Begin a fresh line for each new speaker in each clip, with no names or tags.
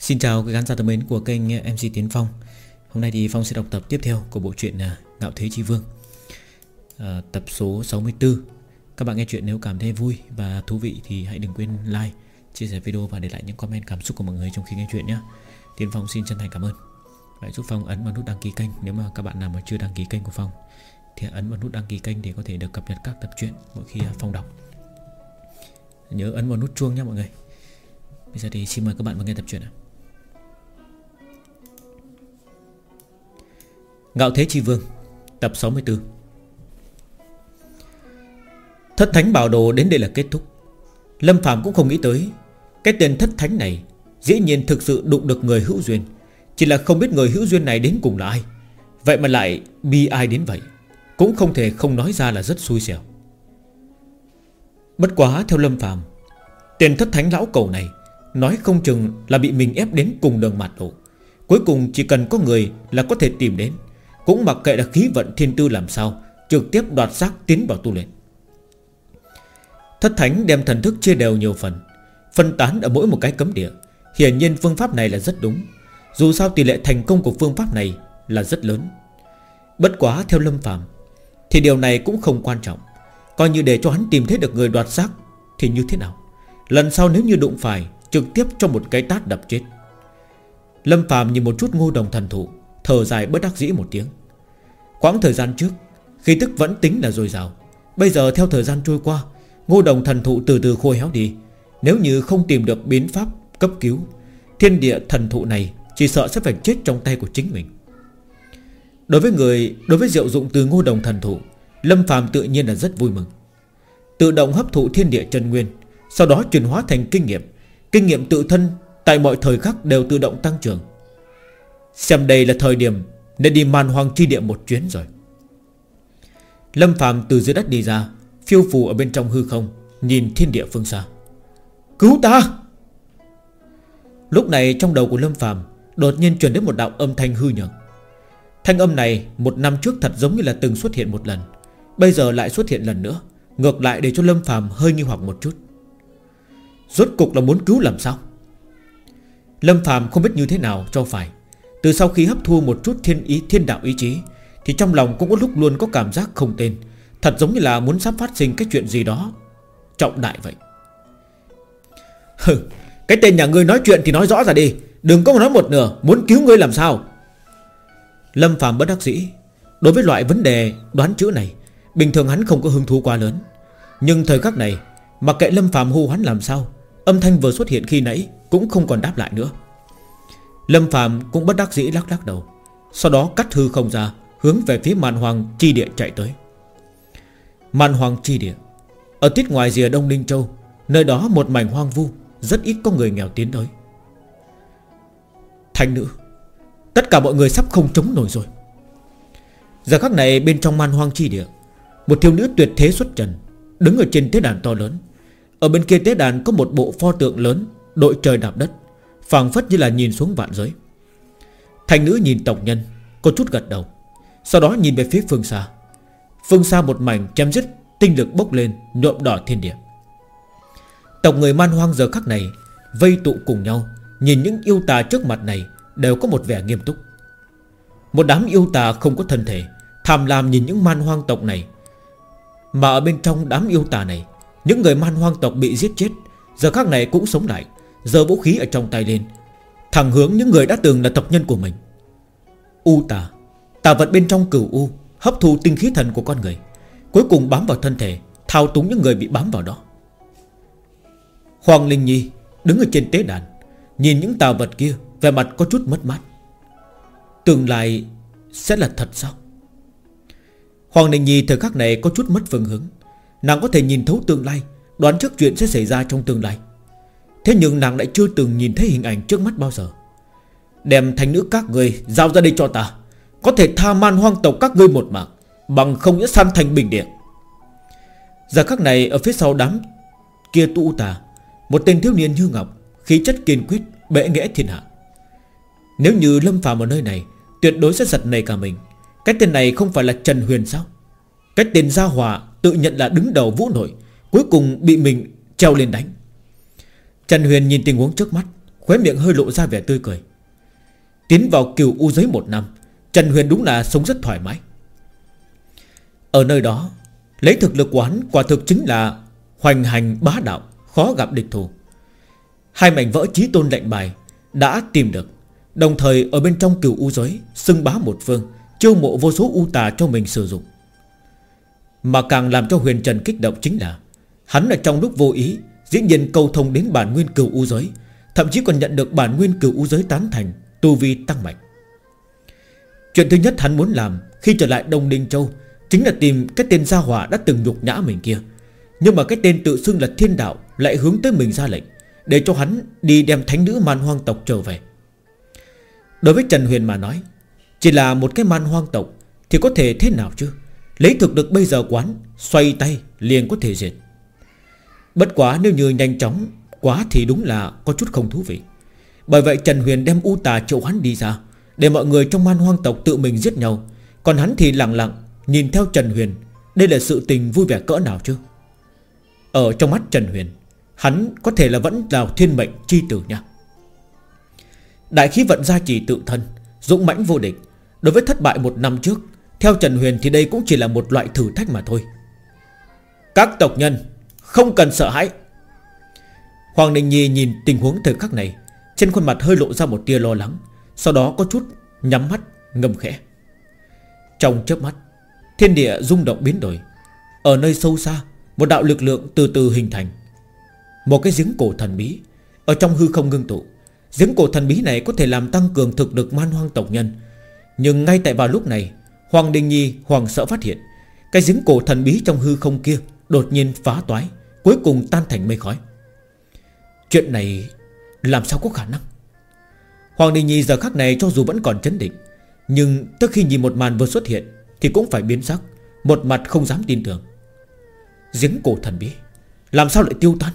Xin chào các khán giả thân mến của kênh eh, MC Tiến Phong. Hôm nay thì Phong sẽ đọc tập tiếp theo của bộ truyện eh, Ngạo Thế Chi Vương. À, Tập số 64 Các bạn nghe chuyện nếu cảm thấy vui và thú vị thì hãy đừng quên like, chia sẻ video và để lại những comment cảm xúc của mọi người trong khi nghe chuyện nhé. Tiến Phong xin chân thành cảm ơn. Hãy giúp Phong ấn vào nút đăng ký kênh nếu mà các bạn nào mà chưa đăng ký kênh của Phong. Thì ấn vào nút đăng ký kênh để có thể được cập nhật các tập truyện mỗi khi eh, Phong đọc. Nhớ ấn vào nút chuông nhé mọi người. Bây giờ thì xin mời các bạn vào nghe tập truyện ạ Ngạo Thế Chi Vương, Tập 64 Thất Thánh Bảo Đồ đến đây là kết thúc. Lâm Phạm cũng không nghĩ tới, Cái tên Thất Thánh này Dĩ nhiên thực sự đụng được người hữu duyên. Chỉ là không biết người hữu duyên này đến cùng là ai. Vậy mà lại bi ai đến vậy, Cũng không thể không nói ra là rất xui xẻo. Bất quá theo Lâm Phạm Tên Thất Thánh Lão Cầu này Nói không chừng là bị mình ép đến cùng đường mặt độ. Cuối cùng chỉ cần có người là có thể tìm đến cũng mặc kệ là khí vận thiên tư làm sao, Trực tiếp đoạt xác tiến vào tu luyện. Thất thánh đem thần thức chia đều nhiều phần, Phân tán ở mỗi một cái cấm địa. Hiển nhiên phương pháp này là rất đúng. Dù sao tỷ lệ thành công của phương pháp này Là rất lớn. Bất quá theo lâm phàm, Thì điều này cũng không quan trọng. Coi như để cho hắn tìm thấy được người đoạt xác Thì như thế nào? Lần sau nếu như đụng phải, Trực tiếp cho một cái tát đập chết. Lâm phàm nhìn một chút ngô đồng thần thụ, Thở dài bất đắc dĩ một tiếng. Quãng thời gian trước, Khi tức vẫn tính là dồi dào, Bây giờ theo thời gian trôi qua, Ngô đồng thần thụ từ từ khôi héo đi. Nếu như không tìm được biến pháp cấp cứu, Thiên địa thần thụ này Chỉ sợ sẽ phải chết trong tay của chính mình. Đối với người, Đối với diệu dụng từ ngô đồng thần thụ, Lâm phàm tự nhiên là rất vui mừng. Tự động hấp thụ thiên địa chân nguyên, Sau đó chuyển hóa thành kinh nghiệm. Kinh nghiệm tự thân Tại mọi thời khắc đều tự động tăng trưởng. Xem đây là thời điểm nên đi man hoang chi địa một chuyến rồi. Lâm Phạm từ dưới đất đi ra, Phiêu phù ở bên trong hư không, Nhìn thiên địa phương xa. Cứu ta! Lúc này trong đầu của Lâm Phạm Đột nhiên truyền đến một đạo âm thanh hư nhược. Thanh âm này Một năm trước thật giống như là từng xuất hiện một lần, Bây giờ lại xuất hiện lần nữa, Ngược lại để cho Lâm Phạm hơi nghi hoặc một chút. Rốt cục là muốn cứu làm sao? Lâm Phạm không biết như thế nào cho phải từ sau khi hấp thu một chút thiên ý, thiên đạo ý chí, Thì trong lòng cũng có lúc luôn có cảm giác không tên. Thật giống như là muốn sắp phát sinh cái chuyện gì đó. Trọng đại vậy. Hừ, Cái tên nhà ngươi nói chuyện thì nói rõ ra đi. Đừng có nói một nửa, Muốn cứu ngươi làm sao? Lâm Phạm bất đắc dĩ. Đối với loại vấn đề đoán chữ này, Bình thường hắn không có hứng thú quá lớn. Nhưng thời khắc này, Mặc kệ Lâm Phạm hô hắn làm sao, Âm thanh vừa xuất hiện khi nãy Cũng không còn đáp lại nữa. Lâm Phạm cũng bất đắc dĩ lắc lắc đầu, Sau đó cắt hư không ra, Hướng về phía màn hoàng chi địa chạy tới. Màn hoàng chi địa, Ở tiết ngoài rìa Đông Ninh Châu, Nơi đó một mảnh hoang vu, Rất ít có người nghèo tiến tới. Thanh nữ, Tất cả mọi người sắp không chống nổi rồi. Giờ khắc này bên trong man hoang chi địa, Một thiếu nữ tuyệt thế xuất trần, Đứng ở trên tế đàn to lớn. Ở bên kia tế đàn có một bộ pho tượng lớn, Đội trời đạp đất phảng phất như là nhìn xuống vạn giới. Thành nữ nhìn tộc nhân, Có chút gật đầu, Sau đó nhìn về phía phương xa. Phương xa một mảnh chém dứt Tinh lực bốc lên, nhuộm đỏ thiên địa. Tộc người man hoang giờ khắc này Vây tụ cùng nhau, Nhìn những yêu tà trước mặt này Đều có một vẻ nghiêm túc. Một đám yêu tà không có thân thể, Tham lam nhìn những man hoang tộc này. Mà ở bên trong đám yêu tà này, Những người man hoang tộc bị giết chết, Giờ khắc này cũng sống lại. Giờ vũ khí ở trong tay lên, Thẳng hướng những người đã từng là tộc nhân của mình. U tà Tà vật bên trong cửu U, Hấp thu tinh khí thần của con người, Cuối cùng bám vào thân thể, Thao túng những người bị bám vào đó. Hoàng Linh Nhi Đứng ở trên tế đàn, Nhìn những tà vật kia Về mặt có chút mất mát. Tương lai sẽ là thật sao? Hoàng Linh Nhi thời khắc này có chút mất phương hướng. Nàng có thể nhìn thấu tương lai, Đoán trước chuyện sẽ xảy ra trong tương lai. Thế nhưng nàng lại chưa từng nhìn thấy hình ảnh trước mắt bao giờ. Đem thành nữ các người Giao ra đây cho ta. Có thể tha man hoang tộc các ngươi một mạng, Bằng không sẽ san thành bình điện Giờ khắc này, ở phía sau đám Kia tu tà, Một tên thiếu niên như ngọc, Khí chất kiên quyết, bệ nghẽ thiên hạ. Nếu như lâm phàm ở nơi này, Tuyệt đối sẽ giật nảy cả mình. Cái tên này không phải là Trần Huyền sao? Cái tên Gia Hòa tự nhận là đứng đầu vũ nội, Cuối cùng bị mình treo lên đánh. Trần Huyền nhìn tình huống trước mắt, Khóe miệng hơi lộ ra vẻ tươi cười. Tiến vào kiều u giới một năm, Trần Huyền đúng là sống rất thoải mái. Ở nơi đó, Lấy thực lực quán quả thực chính là Hoành hành bá đạo, Khó gặp địch thủ Hai mảnh vỡ trí tôn lệnh bài Đã tìm được, Đồng thời ở bên trong cửu u giới Xưng bá một phương, Chiêu mộ vô số u tà cho mình sử dụng. Mà càng làm cho huyền trần kích động chính là, Hắn ở trong lúc vô ý Dĩ nhiên câu thông đến bản nguyên cửu u giới, Thậm chí còn nhận được bản nguyên cửu u giới tán thành, Tu vi tăng mạnh. Chuyện thứ nhất hắn muốn làm Khi trở lại Đông Đinh Châu Chính là tìm cái tên gia hỏa đã từng nhục nhã mình kia. Nhưng mà cái tên tự xưng là thiên đạo Lại hướng tới mình ra lệnh, Để cho hắn đi đem thánh nữ man hoang tộc trở về. Đối với Trần Huyền mà nói, Chỉ là một cái man hoang tộc Thì có thể thế nào chứ? Lấy thực lực bây giờ quán, Xoay tay liền có thể diệt. Bất quá nếu như nhanh chóng, Quá thì đúng là có chút không thú vị. Bởi vậy Trần Huyền đem u tà triệu hắn đi ra, Để mọi người trong man hoang tộc tự mình giết nhau. Còn hắn thì lặng lặng, Nhìn theo Trần Huyền, Đây là sự tình vui vẻ cỡ nào chứ? Ở trong mắt Trần Huyền, Hắn có thể là vẫn là thiên mệnh chi tử nha. Đại khí vận gia trì tự thân, Dũng mãnh vô địch. Đối với thất bại một năm trước, Theo Trần Huyền thì đây cũng chỉ là một loại thử thách mà thôi. Các tộc nhân không cần sợ hãi. Hoàng Đình Nhi nhìn tình huống thời khắc này, Trên khuôn mặt hơi lộ ra một tia lo lắng, Sau đó có chút nhắm mắt, ngầm khẽ. Trong chớp mắt, Thiên địa rung động biến đổi. Ở nơi sâu xa, Một đạo lực lượng từ từ hình thành. Một cái giếng cổ thần bí, Ở trong hư không ngưng tụ. Giếng cổ thần bí này có thể làm tăng cường thực lực man hoang tộc nhân. Nhưng ngay tại vào lúc này, Hoàng Đình Nhi hoàng sợ phát hiện, Cái giếng cổ thần bí trong hư không kia Đột nhiên phá toái. Cuối cùng tan thành mây khói. Chuyện này làm sao có khả năng? Hoàng Đình Nhi giờ khắc này cho dù vẫn còn chấn định, Nhưng trước khi nhìn một màn vừa xuất hiện Thì cũng phải biến sắc, Một mặt không dám tin tưởng. Giếng cổ thần bí, Làm sao lại tiêu tan?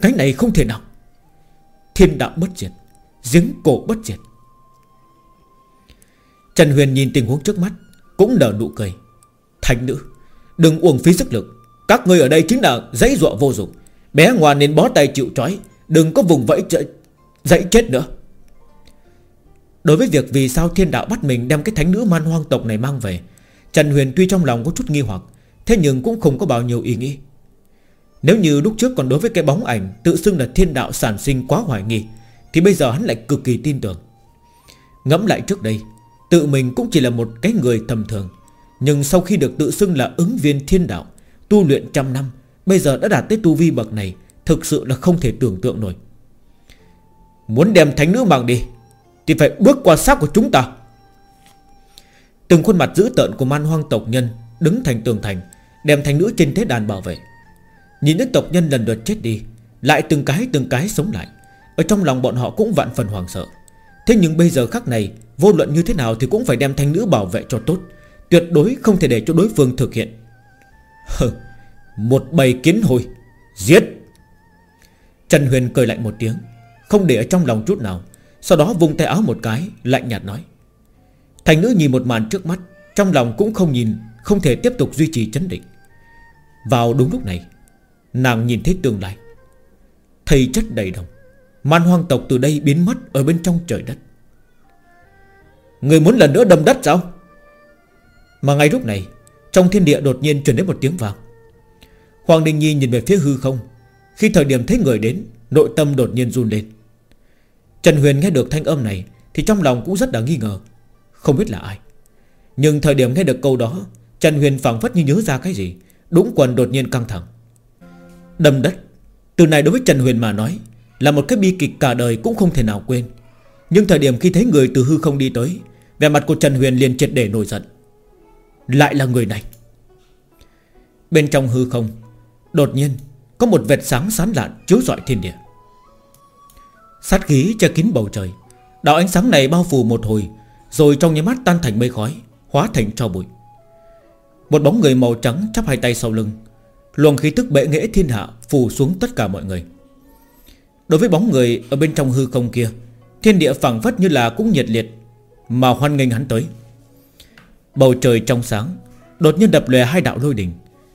Cái này không thể nào. Thiên đạo bất diệt, Giếng cổ bất diệt. Trần Huyền nhìn tình huống trước mắt, Cũng nở nụ cười. Thành nữ, Đừng uổng phí sức lực. Các người ở đây chính là dãy dọa vô dụng. Bé ngoan nên bó tay chịu trói, Đừng có vùng vẫy dãy chết nữa. Đối với việc vì sao thiên đạo bắt mình Đem cái thánh nữ man hoang tộc này mang về, Trần Huyền tuy trong lòng có chút nghi hoặc, Thế nhưng cũng không có bao nhiêu ý nghĩ. Nếu như lúc trước còn đối với cái bóng ảnh Tự xưng là thiên đạo sản sinh quá hoài nghi, Thì bây giờ hắn lại cực kỳ tin tưởng. Ngẫm lại trước đây, Tự mình cũng chỉ là một cái người tầm thường, Nhưng sau khi được tự xưng là ứng viên thiên đạo Tu luyện trăm năm, Bây giờ đã đạt tới tu vi bậc này, Thực sự là không thể tưởng tượng nổi. Muốn đem thánh nữ mang đi, Thì phải bước qua xác của chúng ta. Từng khuôn mặt dữ tợn của man hoang tộc nhân Đứng thành tường thành, Đem thánh nữ trên thế đàn bảo vệ. Nhìn đến tộc nhân lần lượt chết đi, Lại từng cái từng cái sống lại. Ở trong lòng bọn họ cũng vạn phần hoàng sợ. Thế nhưng bây giờ khắc này, Vô luận như thế nào thì cũng phải đem thanh nữ bảo vệ cho tốt. Tuyệt đối không thể để cho đối phương thực hiện. Hừ, Một bầy kiến hồi Giết. Trần Huyền cười lạnh một tiếng, Không để ở trong lòng chút nào, Sau đó vung tay áo một cái, Lạnh nhạt nói. Thành nữ nhìn một màn trước mắt, Trong lòng cũng không nhìn, Không thể tiếp tục duy trì chấn định. Vào đúng lúc này, Nàng nhìn thấy tương lai. Thầy chất đầy đồng, Man hoang tộc từ đây biến mất Ở bên trong trời đất. Người muốn lần nữa đâm đất sao? Mà ngay lúc này trong thiên địa đột nhiên truyền đến một tiếng vang. Hoàng Đình Nhi nhìn về phía hư không. Khi thời điểm thấy người đến, Nội tâm đột nhiên run lên. Trần Huyền nghe được thanh âm này Thì trong lòng cũng rất là nghi ngờ, Không biết là ai. Nhưng thời điểm nghe được câu đó, Trần Huyền phẳng phất như nhớ ra cái gì, Đúng quần đột nhiên căng thẳng. Đâm đất, Từ này đối với Trần Huyền mà nói, Là một cái bi kịch cả đời cũng không thể nào quên. Nhưng thời điểm khi thấy người từ hư không đi tới, Vẻ mặt của Trần Huyền liền triệt để nổi giận. Lại là người này. Bên trong hư không, Đột nhiên Có một vệt sáng sán lạn chiếu rọi thiên địa. Sát khí che kín bầu trời, Đạo ánh sáng này bao phủ một hồi, Rồi trong nháy mắt tan thành mây khói, Hóa thành tro bụi. Một bóng người màu trắng chắp hai tay sau lưng, Luồng khí tức bệ nghệ thiên hạ Phủ xuống tất cả mọi người. Đối với bóng người ở bên trong hư không kia, Thiên địa phẳng phất như là cũng nhiệt liệt Mà hoan nghênh hắn tới. Bầu trời trong sáng, Đột nhiên đập lè hai đạo lôi đình.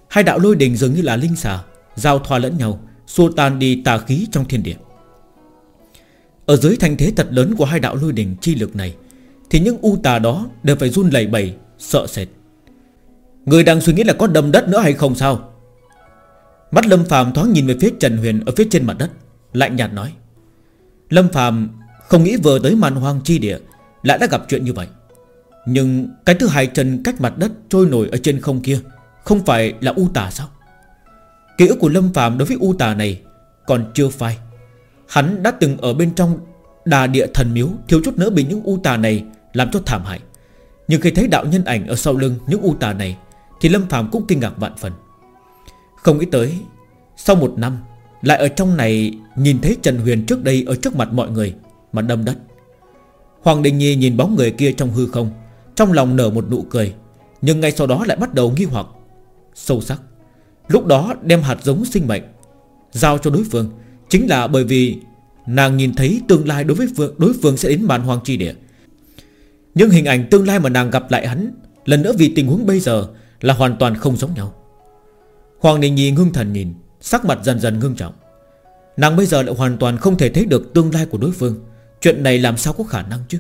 Hai đạo lôi đình dường như là linh xà, Giao thoa lẫn nhau, Xua tan đi tà khí trong thiên địa. Ở dưới thanh thế thật lớn của hai đạo lôi đình chi lực này, Thì những u tà đó đều phải run lẩy bẩy, Sợ sệt. Người đang suy nghĩ là có đâm đất nữa hay không sao? Mắt Lâm Phàm thoáng nhìn về phía Trần Huyền Ở phía trên mặt đất, Lạnh nhạt nói. Lâm Phàm không nghĩ vừa tới màn hoang chi địa, Lại đã gặp chuyện như vậy. Nhưng cái thứ hai chân cách mặt đất Trôi nổi ở trên không kia Không phải là u tà sao? Ký ức của Lâm Phàm đối với u tà này Còn chưa phai. Hắn đã từng ở bên trong Đà địa thần miếu, Thiếu chút nữa bị những u tà này Làm cho thảm hại. Nhưng khi thấy đạo nhân ảnh ở sau lưng những u tà này, Thì Lâm Phàm cũng kinh ngạc vạn phần. Không nghĩ tới, Sau một năm, Lại ở trong này nhìn thấy Trần Huyền trước đây Ở trước mặt mọi người Mà đâm đất. Hoàng Đình Nhi nhìn bóng người kia trong hư không trong lòng nở một nụ cười Nhưng ngay sau đó lại bắt đầu nghi hoặc Sâu sắc. Lúc đó đem hạt giống sinh mệnh Giao cho đối phương Chính là bởi vì Nàng nhìn thấy tương lai đối với phương, đối phương sẽ đến màn hoang chi địa. Nhưng hình ảnh tương lai mà nàng gặp lại hắn Lần nữa vì tình huống bây giờ Là hoàn toàn không giống nhau. Hoàng Đình Nhi ngưng thần nhìn Sắc mặt dần dần ngưng trọng. Nàng bây giờ lại hoàn toàn không thể thấy được tương lai của đối phương. Chuyện này làm sao có khả năng chứ?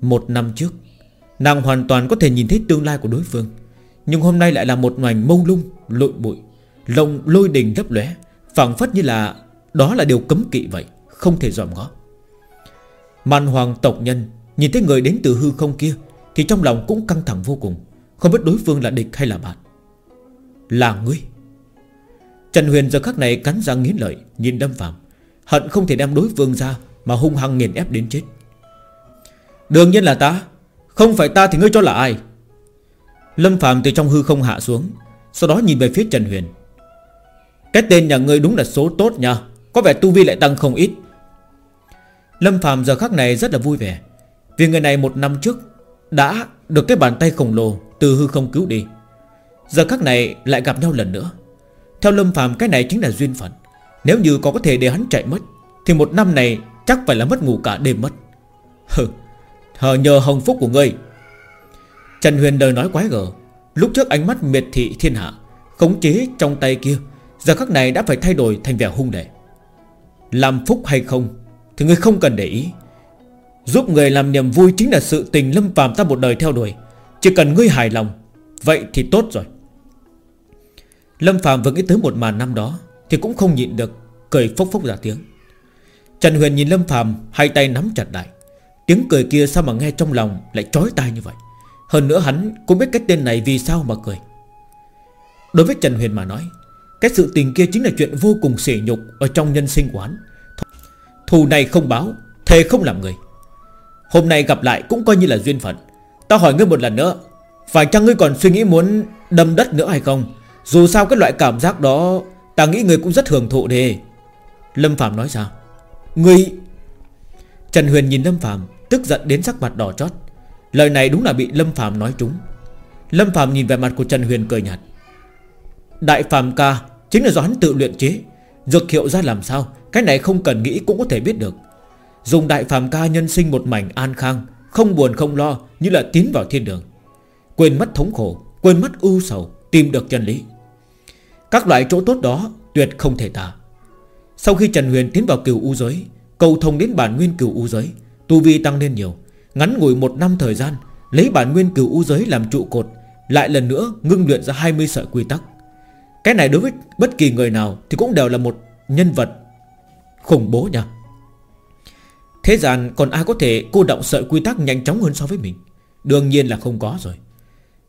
Một năm trước Nàng hoàn toàn có thể nhìn thấy tương lai của đối phương. Nhưng hôm nay lại là một ngoảnh mông lung, Lội bụi Lồng lôi đình lấp lóe, phảng phất như là Đó là điều cấm kỵ vậy, Không thể dòm ngó. Màn hoàng tộc nhân Nhìn thấy người đến từ hư không kia Thì trong lòng cũng căng thẳng vô cùng, Không biết đối phương là địch hay là bạn. Là ngươi. Trần Huyền giờ khắc này cắn răng nghiến lợi, Nhìn đâm phạm Hận không thể đem đối phương ra Mà hung hăng nghiền ép đến chết. Đương nhiên là ta không phải ta thì ngươi cho là ai? Lâm Phạm từ trong hư không hạ xuống, Sau đó nhìn về phía Trần Huyền. Cái tên nhà ngươi đúng là số tốt nha, Có vẻ tu vi lại tăng không ít. Lâm Phạm giờ khắc này rất là vui vẻ, Vì người này một năm trước Đã được cái bàn tay khổng lồ Từ hư không cứu đi. Giờ khắc này lại gặp nhau lần nữa. Theo Lâm Phạm cái này chính là duyên phận. Nếu như có có thể để hắn chạy mất, Thì một năm này chắc phải là mất ngủ cả đêm mất. Hừ. Hờ nhờ hồng phúc của ngươi. Trần Huyền đời nói quái gở. Lúc trước ánh mắt miệt thị thiên hạ, Khống chế trong tay kia, Giờ khắc này đã phải thay đổi thành vẻ hung đệ. Làm phúc hay không Thì ngươi không cần để ý. Giúp người làm niềm vui chính là sự tình lâm phàm ta một đời theo đuổi. Chỉ cần ngươi hài lòng, Vậy thì tốt rồi. Lâm phàm vừa nghĩ tới một màn năm đó Thì cũng không nhịn được, Cười phốc phốc ra tiếng. Trần Huyền nhìn Lâm phàm, Hai tay nắm chặt lại. Tiếng cười kia sao mà nghe trong lòng Lại trói tai như vậy? Hơn nữa hắn cũng biết cái tên này vì sao mà cười. Đối với Trần Huyền mà nói, cái sự tình kia chính là chuyện vô cùng sỉ nhục Ở trong nhân sinh quán Thù này không báo, Thề không làm người. Hôm nay gặp lại cũng coi như là duyên phận. Ta hỏi ngươi một lần nữa, Phải chăng ngươi còn suy nghĩ muốn đâm đất nữa hay không? Dù sao cái loại cảm giác đó, Ta nghĩ ngươi cũng rất hưởng thụ đi. Lâm Phạm nói sao Ngươi Trần Huyền nhìn Lâm Phạm Tức giận đến sắc mặt đỏ chót. Lời này đúng là bị Lâm Phạm nói trúng. Lâm Phạm nhìn về mặt của Trần Huyền cười nhạt. Đại Phạm ca, Chính là do hắn tự luyện chế. Dược hiệu ra làm sao, Cái này không cần nghĩ cũng có thể biết được. Dùng đại phàm ca nhân sinh một mảnh an khang, Không buồn không lo, Như là tiến vào thiên đường. Quên mất thống khổ, Quên mất ưu sầu, Tìm được chân lý. Các loại chỗ tốt đó Tuyệt không thể tả. Sau khi Trần Huyền tiến vào cửu u giới, Cầu thông đến bản nguyên cửu u giới Tu vi tăng lên nhiều. Ngắn ngủi một năm thời gian, Lấy bản nguyên cửu u giới làm trụ cột, Lại lần nữa ngưng luyện ra 20 sợi quy tắc. Cái này đối với bất kỳ người nào Thì cũng đều là một nhân vật Khủng bố nha. Thế gian còn ai có thể cô động sợi quy tắc nhanh chóng hơn so với mình? Đương nhiên là không có rồi.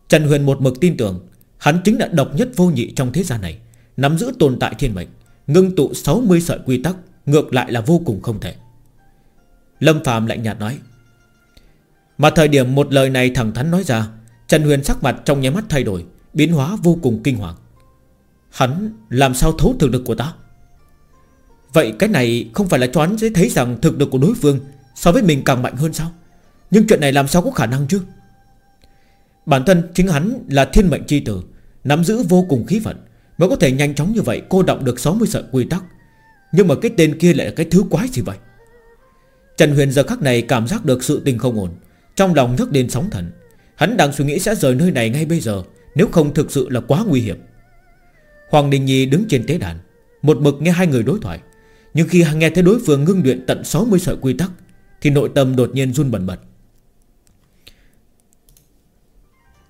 Trần Huyền một mực tin tưởng, Hắn chính là độc nhất vô nhị trong thế gian này, Nắm giữ tồn tại thiên mệnh, Ngưng tụ 60 sợi quy tắc, Ngược lại là vô cùng không thể. Lâm Phạm lạnh nhạt nói. Mà thời điểm một lời này thẳng thắn nói ra, Trần Huyền sắc mặt trong nháy mắt thay đổi, Biến hóa vô cùng kinh hoàng. Hắn làm sao thấu thực lực của ta? Vậy cái này không phải là cho hắn sẽ thấy rằng thực lực của đối phương So với mình càng mạnh hơn sao? Nhưng chuyện này làm sao có khả năng chứ? Bản thân chính hắn là thiên mệnh chi tử, Nắm giữ vô cùng khí vận, Mới có thể nhanh chóng như vậy cô động được 60 sợi quy tắc. Nhưng mà cái tên kia lại là cái thứ quái gì vậy? Trần Huyền giờ khắc này cảm giác được sự tình không ổn, Trong lòng nhấc đến sóng thần. Hắn đang suy nghĩ sẽ rời nơi này ngay bây giờ, Nếu không thực sự là quá nguy hiểm. Hoàng Đình Nhi đứng trên tế đàn, Một mực nghe hai người đối thoại. Nhưng khi nghe thấy đối phương ngưng luyện tận 60 sợi quy tắc, Thì nội tâm đột nhiên run bẩn bật.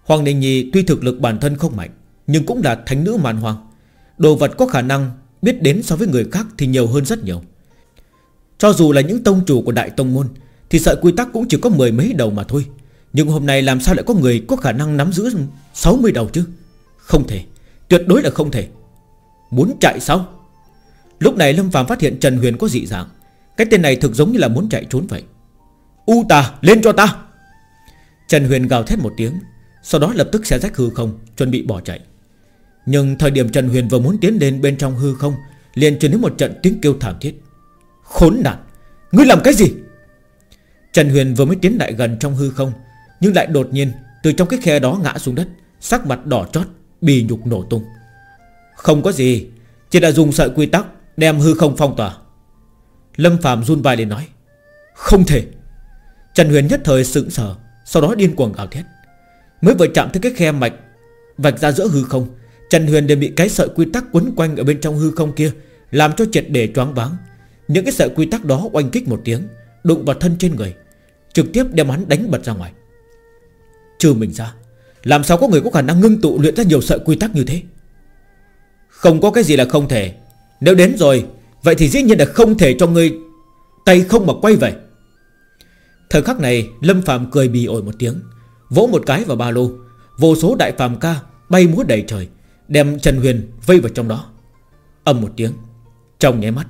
Hoàng Đình Nhi tuy thực lực bản thân không mạnh, Nhưng cũng là thánh nữ màn hoàng. Đồ vật có khả năng biết đến so với người khác Thì nhiều hơn rất nhiều. Cho dù là những tông chủ của đại tông môn, Thì sợi quy tắc cũng chỉ có mười mấy đầu mà thôi. Nhưng hôm nay làm sao lại có người Có khả năng nắm giữ 60 đầu chứ? Không thể. Tuyệt đối là không thể. Muốn chạy sao? Lúc này Lâm Phạm phát hiện Trần Huyền có dị dạng. Cái tên này thực giống như là muốn chạy trốn vậy. U ta, lên cho ta! Trần Huyền gào thét một tiếng, Sau đó lập tức xé rách hư không, Chuẩn bị bỏ chạy. Nhưng thời điểm Trần Huyền vừa muốn tiến lên bên trong hư không, liền truyền đến một trận tiếng kêu thảm thiết. Khốn nạn. Ngươi làm cái gì? Trần Huyền vừa mới tiến lại gần trong hư không, Nhưng lại đột nhiên Từ trong cái khe đó ngã xuống đất, Sắc mặt đỏ chót, Bì nhục nổ tung. Không có gì, Chỉ là dùng sợi quy tắc Đem hư không phong tỏa. Lâm Phạm run vai lên nói, Không thể. Trần Huyền nhất thời sững sờ, Sau đó điên cuồng gào thét. Mới vừa chạm tới cái khe mạch Vạch ra giữa hư không, Trần Huyền đều bị cái sợi quy tắc quấn quanh ở bên trong hư không kia Làm cho triệt để choáng váng. Những cái sợi quy tắc đó oanh kích một tiếng, Đụng vào thân trên người, Trực tiếp đem hắn đánh bật ra ngoài. Trừ mình ra, Làm sao có người có khả năng ngưng tụ luyện ra nhiều sợi quy tắc như thế? Không có cái gì là không thể. Nếu đến rồi, Vậy thì dĩ nhiên là không thể cho ngươi Tay không mà quay về. Thời khắc này, Lâm Phạm cười bì ổi một tiếng, Vỗ một cái vào ba lô. Vô số đại phàm ca bay múa đầy trời, Đem Trần Huyền vây vào trong đó. Âm một tiếng, Trong nháy mắt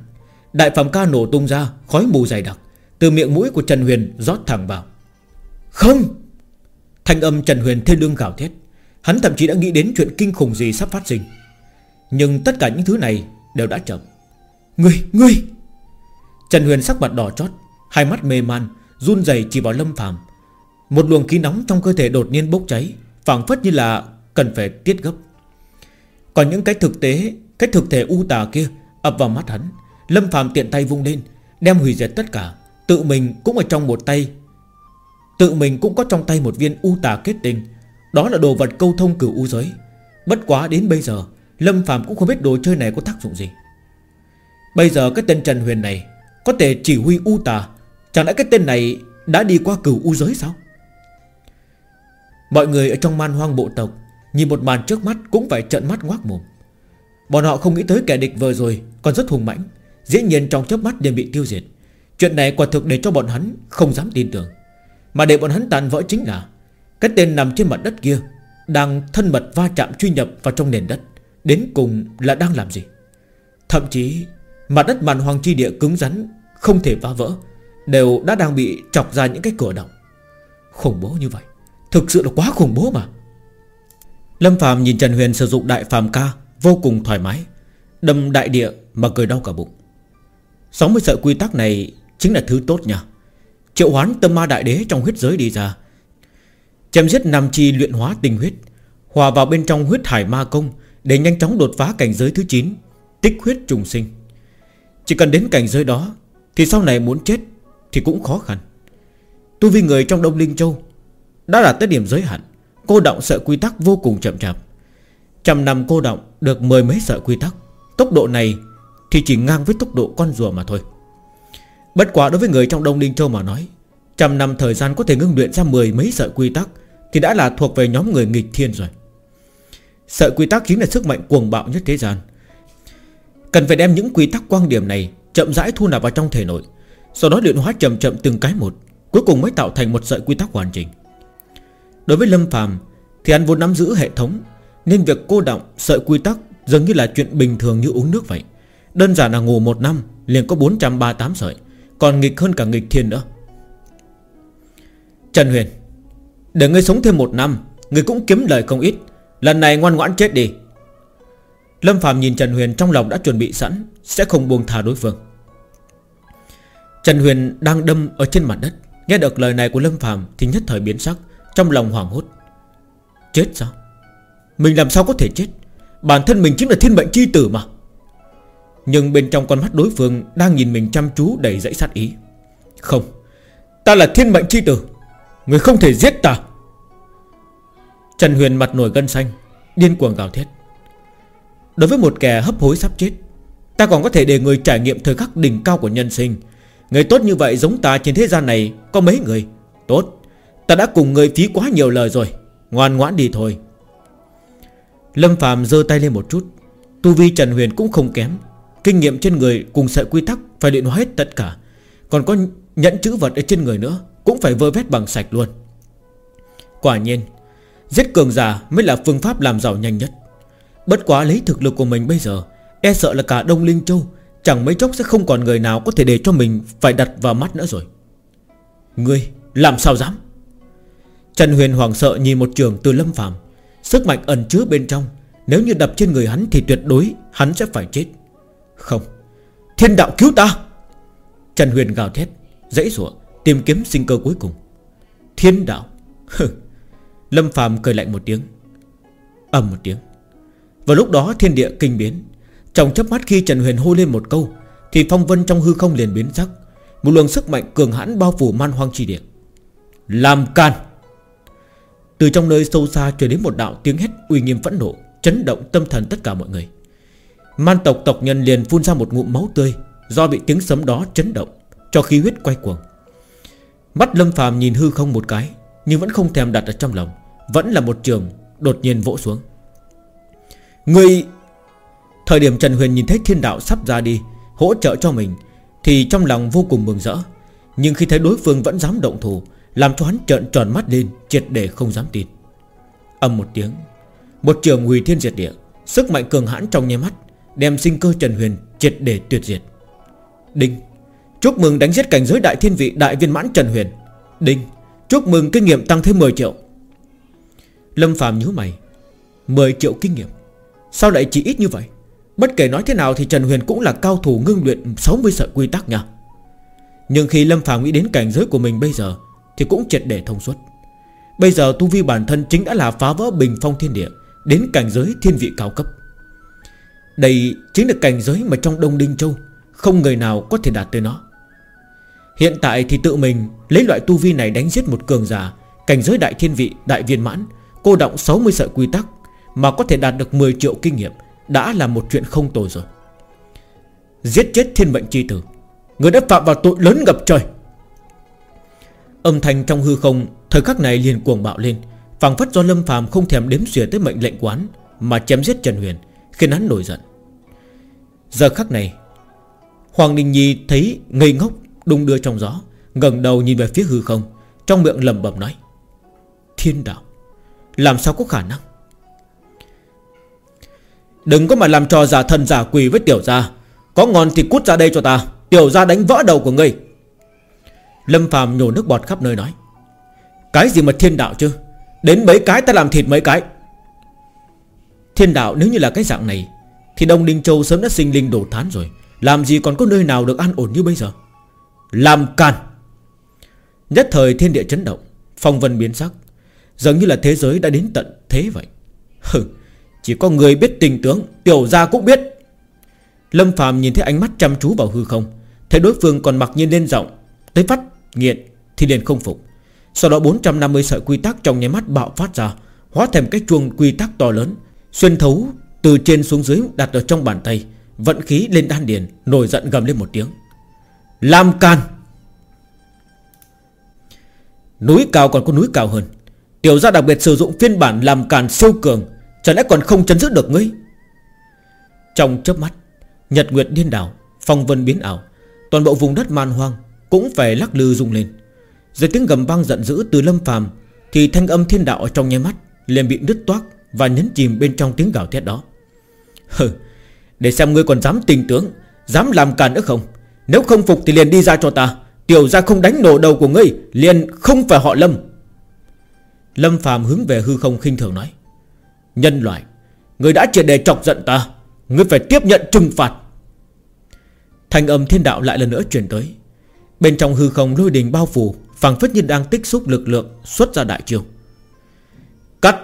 Đại phẩm ca nổ tung ra Khói mù dày đặc. Từ miệng mũi của Trần Huyền rót thẳng vào. Không! Thanh âm Trần Huyền thê lương gào thét. Hắn thậm chí đã nghĩ đến chuyện kinh khủng gì sắp phát sinh. Nhưng tất cả những thứ này Đều đã chậm. Ngươi, ngươi! Trần Huyền sắc mặt đỏ chót Hai mắt mê man Run rẩy chỉ vào lâm phàm. Một luồng khí nóng trong cơ thể đột nhiên bốc cháy phảng phất như là cần phải tiết gấp. Còn những cái thực tế Cái thực thể u tà kia ập vào mắt hắn. Lâm phàm tiện tay vung lên, Đem hủy diệt tất cả. Tự mình cũng ở trong một tay. Tự mình cũng có trong tay một viên u tà kết tinh. Đó là đồ vật câu thông cửu u giới. Bất quá đến bây giờ, Lâm phàm cũng không biết đồ chơi này có tác dụng gì. Bây giờ cái tên Trần Huyền này Có thể chỉ huy u tà. Chẳng lẽ cái tên này đã đi qua cửu u giới sao? Mọi người ở trong man hoang bộ tộc Nhìn một màn trước mắt cũng phải trợn mắt ngoác mồm. Bọn họ không nghĩ tới kẻ địch vừa rồi Còn rất hùng mãnh. Dĩ nhiên trong chớp mắt liền bị tiêu diệt. Chuyện này quả thực để cho bọn hắn không dám tin tưởng. Mà để bọn hắn tàn vỡ chính là, Cái tên nằm trên mặt đất kia Đang thân mật va chạm truy nhập vào trong nền đất. Đến cùng là đang làm gì? Thậm chí, Mặt đất màn hoàng chi địa cứng rắn, Không thể phá vỡ, Đều đã đang bị chọc ra những cái cửa động. Khủng bố như vậy, Thực sự là quá khủng bố mà. Lâm Phạm nhìn Trần Huyền sử dụng đại phàm ca Vô cùng thoải mái, Đâm đại địa mà cười đau cả bụng. 60 sợi quy tắc này Chính là thứ tốt nha Triệu hoán tâm ma đại đế trong huyết giới đi ra. Chém giết nam chi luyện hóa tinh huyết, Hòa vào bên trong huyết hải ma công Để nhanh chóng đột phá cảnh giới thứ 9 Tích huyết trùng sinh. Chỉ cần đến cảnh giới đó Thì sau này muốn chết Thì cũng khó khăn. Tu vi người trong Đông Linh Châu Đã đạt tới điểm giới hạn, Cô động sợi quy tắc vô cùng chậm chạp. Trăm năm cô động được mười mấy sợi quy tắc, Tốc độ này thì chỉ ngang với tốc độ con rùa mà thôi. Bất quả đối với người trong Đông Linh Châu mà nói, Trăm năm thời gian có thể ngưng luyện ra mười mấy sợi quy tắc Thì đã là thuộc về nhóm người nghịch thiên rồi. Sợi quy tắc chính là sức mạnh cuồng bạo nhất thế gian. Cần phải đem những quy tắc quan điểm này Chậm rãi thu nạp vào trong thể nội, Sau đó luyện hóa chậm chậm từng cái một, Cuối cùng mới tạo thành một sợi quy tắc hoàn chỉnh. Đối với Lâm Phàm Thì anh vốn nắm giữ hệ thống, Nên việc cô động sợi quy tắc Dường như là chuyện bình thường như uống nước vậy. Đơn giản là ngủ một năm, liền có 438 sợi, Còn nghịch hơn cả nghịch thiên nữa. Trần Huyền, Để ngươi sống thêm một năm, Ngươi cũng kiếm lời không ít, Lần này ngoan ngoãn chết đi. Lâm Phạm nhìn Trần Huyền trong lòng đã chuẩn bị sẵn, Sẽ không buông thà đối phương. Trần Huyền đang đâm ở trên mặt đất, Nghe được lời này của Lâm Phạm Thì nhất thời biến sắc, Trong lòng hoảng hốt. Chết sao? Mình làm sao có thể chết? Bản thân mình chính là thiên mệnh chi tử mà. Nhưng bên trong con mắt đối phương Đang nhìn mình chăm chú đầy dãy sát ý. Không, Ta là thiên mệnh chi tử, Người không thể giết ta. Trần Huyền mặt nổi gân xanh, Điên cuồng gào thét. Đối với một kẻ hấp hối sắp chết, Ta còn có thể để người trải nghiệm thời khắc đỉnh cao của nhân sinh. Người tốt như vậy giống ta trên thế gian này Có mấy người? Tốt, Ta đã cùng người phí quá nhiều lời rồi, Ngoan ngoãn đi thôi. Lâm Phạm giơ tay lên một chút, Tu vi Trần Huyền cũng không kém. Kinh nghiệm trên người cùng sợi quy tắc Phải luyện hóa hết tất cả. Còn có nhẫn chữ vật ở trên người nữa, Cũng phải vơ vét bằng sạch luôn. Quả nhiên, Giết cường giả mới là phương pháp làm giàu nhanh nhất. Bất quá lấy thực lực của mình bây giờ E sợ là cả Đông Linh Châu, Chẳng mấy chốc sẽ không còn người nào có thể để cho mình Phải đặt vào mắt nữa rồi. Ngươi, làm sao dám? Trần Huyền hoàng sợ nhìn một trường từ Lâm Phạm Sức mạnh ẩn chứa bên trong, Nếu như đập trên người hắn thì tuyệt đối Hắn sẽ phải chết. Không. Thiên đạo cứu ta. Trần Huyền gào thét, Dãy rủa, Tìm kiếm sinh cơ cuối cùng. Thiên đạo. Lâm phàm cười lạnh một tiếng. Ầm một tiếng. Vào lúc đó thiên địa kinh biến. Trong chớp mắt khi Trần Huyền hô lên một câu, Thì phong vân trong hư không liền biến sắc. Một luồng sức mạnh cường hãn bao phủ man hoang chi địa. Làm can Từ trong nơi sâu xa truyền đến một đạo tiếng hét uy nghiêm phẫn nộ, Chấn động tâm thần tất cả mọi người. Man tộc tộc nhân liền phun ra một ngụm máu tươi Do bị tiếng sấm đó chấn động, Cho khí huyết quay cuồng. Mắt Lâm phàm nhìn hư không một cái, Nhưng vẫn không thèm đặt ở trong lòng, Vẫn là một trường đột nhiên vỗ xuống. Người, Thời điểm Trần Huyền nhìn thấy thiên đạo sắp ra đi, Hỗ trợ cho mình, Thì trong lòng vô cùng mừng rỡ. Nhưng khi thấy đối phương vẫn dám động thủ, Làm cho hắn trợn tròn mắt lên, Triệt để không dám tin. Âm một tiếng, Một trường hủy thiên diệt địa, Sức mạnh cường hãn trong nháy mắt Đem sinh cơ Trần Huyền triệt để tuyệt diệt. Đinh, Chúc mừng đánh giết cảnh giới đại thiên vị đại viên mãn Trần Huyền. Đinh, Chúc mừng kinh nghiệm tăng thêm 10 triệu. Lâm Phạm nhớ mày. 10 triệu kinh nghiệm? Sao lại chỉ ít như vậy? Bất kể nói thế nào thì Trần Huyền cũng là cao thủ ngưng luyện 60 sợi quy tắc nha. Nhưng khi Lâm Phạm nghĩ đến cảnh giới của mình bây giờ Thì cũng triệt để thông suốt. Bây giờ tu vi bản thân chính đã là phá vỡ bình phong thiên địa Đến cảnh giới thiên vị cao cấp. Đây chính là cảnh giới mà trong Đông Đinh Châu Không người nào có thể đạt tới nó. Hiện tại thì tự mình Lấy loại tu vi này đánh giết một cường giả, Cảnh giới đại thiên vị, đại viên mãn, Cô động 60 sợi quy tắc Mà có thể đạt được 10 triệu kinh nghiệm Đã là một chuyện không tồi rồi. Giết chết thiên mệnh chi tử, Người đã phạm vào tội lớn ngập trời. Âm thanh trong hư không Thời khắc này liền cuồng bạo lên, phảng phất do Lâm phàm không thèm đếm xỉa tới mệnh lệnh quán Mà chém giết Trần Huyền, Khiến hắn nổi giận. Giờ khắc này, Hoàng Đình Nhi thấy ngây ngốc Đung đưa trong gió, ngẩng đầu nhìn về phía hư không, Trong miệng lẩm bẩm nói, Thiên đạo, Làm sao có khả năng? Đừng có mà làm trò giả thần giả quỷ với tiểu gia, Có ngon thì cút ra đây cho ta, Tiểu gia đánh vỡ đầu của ngươi. Lâm phàm nhổ nước bọt khắp nơi nói, Cái gì mà thiên đạo chứ? Đến mấy cái ta làm thịt mấy cái. Thiên đạo nếu như là cái dạng này thì Đông Ninh Châu sớm đã sinh linh đổ thán rồi, Làm gì còn có nơi nào được an ổn như bây giờ? Làm càn! Nhất thời thiên địa chấn động, Phong vân biến sắc. Dường như là thế giới đã đến tận thế vậy. Hừ, Chỉ có người biết tình tướng, Tiểu gia cũng biết. Lâm phàm nhìn thấy ánh mắt chăm chú vào hư không, Thấy đối phương còn mặc nhiên lên giọng, Tới phát nghiện thì liền không phục. Sau đó 450 sợi quy tắc trong nháy mắt bạo phát ra, Hóa thành cái chuông quy tắc to lớn, Xuyên thấu từ trên xuống dưới đặt ở trong bàn tay, Vận khí lên đan điền, Nổi giận gầm lên một tiếng. Làm can. Núi cao còn có núi cao hơn. Tiểu gia đặc biệt sử dụng phiên bản làm càn siêu cường Chẳng lẽ còn không chấn giữ được ngươi? Trong chớp mắt, Nhật Nguyệt điên đảo, Phong vân biến ảo, Toàn bộ vùng đất man hoang Cũng phải lắc lư rung lên. Dưới tiếng gầm vang giận dữ từ lâm phàm, Thì thanh âm thiên đạo ở trong nháy mắt liền bị đứt toác Và nhấn chìm bên trong tiếng gào thét đó. Hừ, Để xem ngươi còn dám tình tướng Dám làm càn nữa không? Nếu không phục thì liền đi ra cho ta. Tiểu ra không đánh nổ đầu của ngươi, Liền không phải họ lâm. Lâm phàm hướng về hư không khinh thường nói, Nhân loại Người đã triệt đề chọc giận ta, Ngươi phải tiếp nhận trừng phạt. Thanh âm thiên đạo lại lần nữa truyền tới. Bên trong hư không lôi đình bao phủ, phảng phất như đang tích xúc lực lượng Xuất ra đại chiêu. Cắt!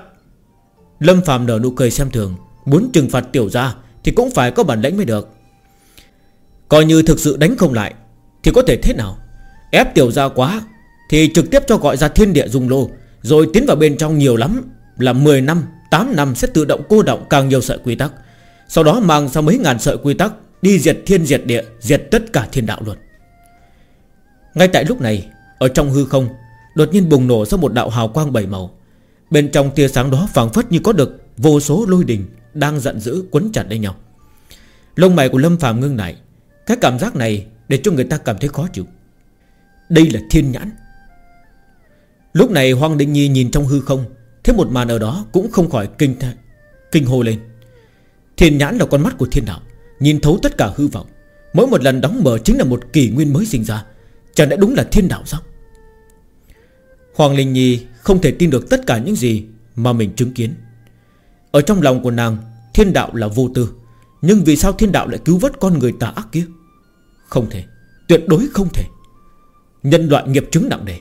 Lâm phàm nở nụ cười xem thường Muốn trừng phạt tiểu gia Thì cũng phải có bản lĩnh mới được. Coi như thực sự đánh không lại Thì có thể thế nào? Ép tiểu gia quá Thì trực tiếp cho gọi ra thiên địa dung lô, Rồi tiến vào bên trong nhiều lắm, Là 10 năm 8 năm sẽ tự động cô động càng nhiều sợi quy tắc. Sau đó mang ra mấy ngàn sợi quy tắc, Đi diệt thiên, diệt địa, Diệt tất cả thiên đạo luôn. Ngay tại lúc này, Ở trong hư không, Đột nhiên bùng nổ ra một đạo hào quang bảy màu. Bên trong tia sáng đó phảng phất như có được Vô số lôi đình Đang giận dữ quấn chặt lấy nhau. Lông mày của Lâm phàm ngưng lại. Cái cảm giác này để cho người ta cảm thấy khó chịu. Đây là thiên nhãn. Lúc này Hoàng Định Nhi nhìn trong hư không, Thấy một màn ở đó cũng không khỏi kinh kinh hô lên. Thiên nhãn là con mắt của thiên đạo, Nhìn thấu tất cả hư vọng. Mỗi một lần đóng mở chính là một kỷ nguyên mới sinh ra. Chẳng lẽ đúng là thiên đạo sao? Hoàng Linh Nhi không thể tin được tất cả những gì Mà mình chứng kiến. Ở trong lòng của nàng, Thiên đạo là vô tư. Nhưng vì sao thiên đạo lại cứu vớt con người tà ác kia? Không thể. Tuyệt đối không thể. Nhân loại nghiệp chứng nặng nề.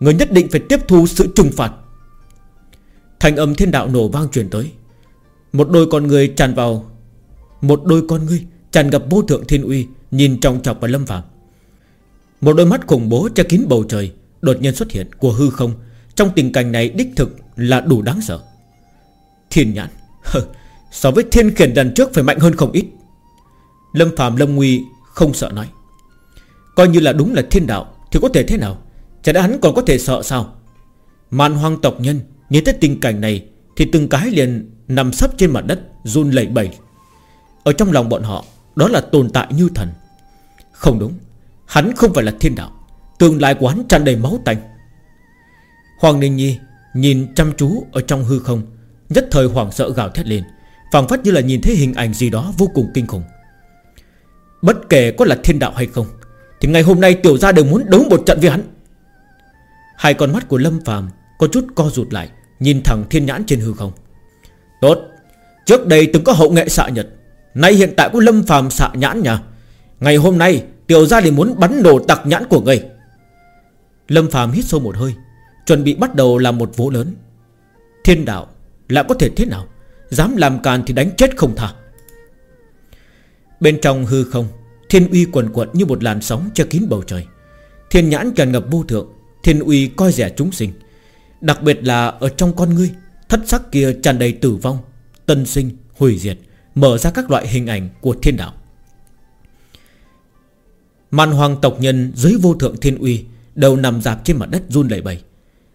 Người nhất định phải tiếp thu sự trừng phạt. Thành âm thiên đạo nổ vang truyền tới. Một đôi con người tràn vào. Một đôi con ngươi tràn ngập vô thượng thiên uy, Nhìn trong chọc vào lâm phạm Một đôi mắt khủng bố che kín bầu trời Đột nhiên xuất hiện của hư không. Trong tình cảnh này đích thực là đủ đáng sợ. Thiên nhãn. So với thiên khiển đàn trước phải mạnh hơn không ít. Lâm Phạm Lâm Nguy không sợ nói. Coi như là đúng là thiên đạo Thì có thể thế nào? Chả đã hắn còn có thể sợ sao? Màn hoang tộc nhân Nhìn tới tình cảnh này Thì từng cái liền nằm sấp trên mặt đất, Run lẩy bẩy. Ở trong lòng bọn họ, Đó là tồn tại như thần. Không đúng, Hắn không phải là thiên đạo, Tương lai của hắn tràn đầy máu tanh. Hoàng Ninh Nhi Nhìn chăm chú ở trong hư không Nhất thời hoảng sợ gào thét lên, phảng phất như là nhìn thấy hình ảnh gì đó vô cùng kinh khủng. Bất kể có là thiên đạo hay không, Thì ngày hôm nay tiểu gia đều muốn đấu một trận với hắn. Hai con mắt của Lâm Phàm Có chút co rụt lại, Nhìn thẳng thiên nhãn trên hư không. Tốt, Trước đây từng có hậu nghệ xạ nhật, Nay hiện tại có Lâm Phàm xạ nhãn nha Ngày hôm nay, tiểu gia liền muốn bắn nổ tặc nhãn của ngươi. Lâm Phàm hít sâu một hơi, Chuẩn bị bắt đầu làm một vố lớn. Thiên đạo lại có thể thế nào? Dám làm càn thì đánh chết không tha. Bên trong hư không Thiên uy quần quật như một làn sóng che kín bầu trời. Thiên nhãn tràn ngập vô thượng Thiên uy coi rẻ chúng sinh. Đặc biệt là ở trong con ngươi Thất sắc kia tràn đầy tử vong Tân sinh, hủy diệt Mở ra các loại hình ảnh của thiên đạo. Màn hoàng tộc nhân dưới vô thượng thiên uy Đều nằm dạp trên mặt đất run lẩy bẩy.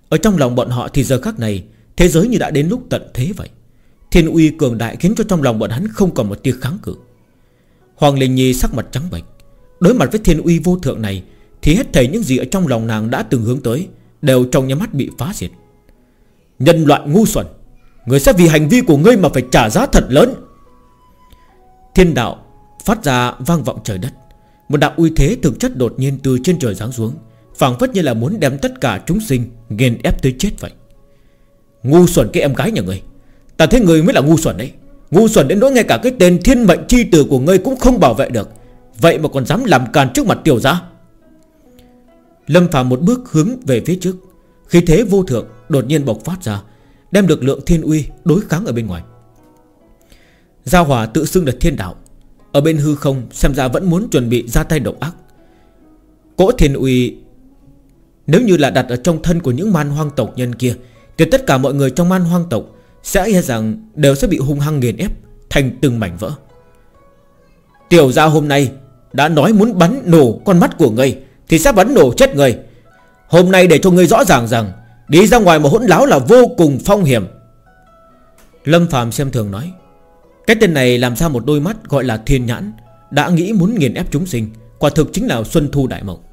Ở trong lòng bọn họ thì giờ khắc này Thế giới như đã đến lúc tận thế vậy. Thiên uy cường đại khiến cho trong lòng bọn hắn không còn một tia kháng cự. Hoàng Linh Nhi sắc mặt trắng bệch. Đối mặt với thiên uy vô thượng này, Thì hết thảy những gì ở trong lòng nàng đã từng hướng tới Đều trong nhà mắt bị phá diệt. Nhân loại ngu xuẩn, Người sẽ vì hành vi của ngươi mà phải trả giá thật lớn. Thiên đạo Phát ra vang vọng trời đất. Một đạo uy thế thực chất đột nhiên từ trên trời giáng xuống, phảng phất như là muốn đem tất cả chúng sinh Nghiền ép tới chết vậy. Ngu xuẩn cái em gái nhà ngươi. Ta thấy người mới là ngu xuẩn đấy. Ngu xuẩn đến nỗi ngay cả cái tên thiên mệnh chi tử của ngươi cũng không bảo vệ được. Vậy mà còn dám làm càn trước mặt tiểu gia. Lâm Phàm một bước hướng về phía trước. Khi thế vô thượng đột nhiên bộc phát ra, Đem được lượng thiên uy đối kháng ở bên ngoài. Gia Hòa tự xưng là thiên đạo. Ở bên hư không, xem ra vẫn muốn chuẩn bị ra tay độc ác. Cỗ thiên uy, Nếu như là đặt ở trong thân của những man hoang tộc nhân kia thì tất cả mọi người trong man hoang tộc sẽ e rằng đều sẽ bị hung hăng nghiền ép Thành từng mảnh vỡ. Tiểu gia hôm nay Đã nói muốn bắn nổ con mắt của ngươi Thì sẽ bắn nổ chết ngươi. Hôm nay để cho ngươi rõ ràng rằng Đi ra ngoài mà hỗn láo là vô cùng phong hiểm. Lâm Phạm xem thường nói, Cái tên này làm ra một đôi mắt gọi là thiên nhãn Đã nghĩ muốn nghiền ép chúng sinh, Quả thực chính là Xuân Thu Đại Mộng.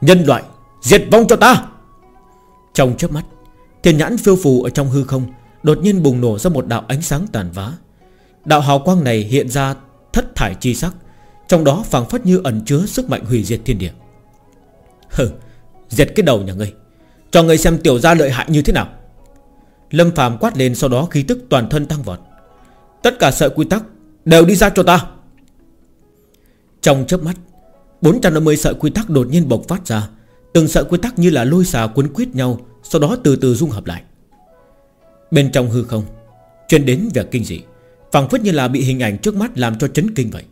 Nhân loại, Diệt vong cho ta! Trong chớp mắt Thiên nhãn phiêu phù ở trong hư không Đột nhiên bùng nổ ra một đạo ánh sáng tàn vá Đạo hào quang này hiện ra thất thải chi sắc, Trong đó phảng phất như ẩn chứa sức mạnh hủy diệt thiên địa. Hừ, Diệt cái đầu nhà ngươi, Cho ngươi xem tiểu gia lợi hại như thế nào. Lâm phàm quát lên sau đó khí tức toàn thân tăng vọt. Tất cả sợi quy tắc Đều đi ra cho ta. Trong chớp mắt 450 sợi quy tắc đột nhiên bộc phát ra, Từng sợi quy tắc như là lôi xà cuốn quyết nhau sau đó từ từ dung hợp lại. Bên trong hư không Chuyên đến việc kinh dị phảng phất như là bị hình ảnh trước mắt làm cho chấn kinh vậy.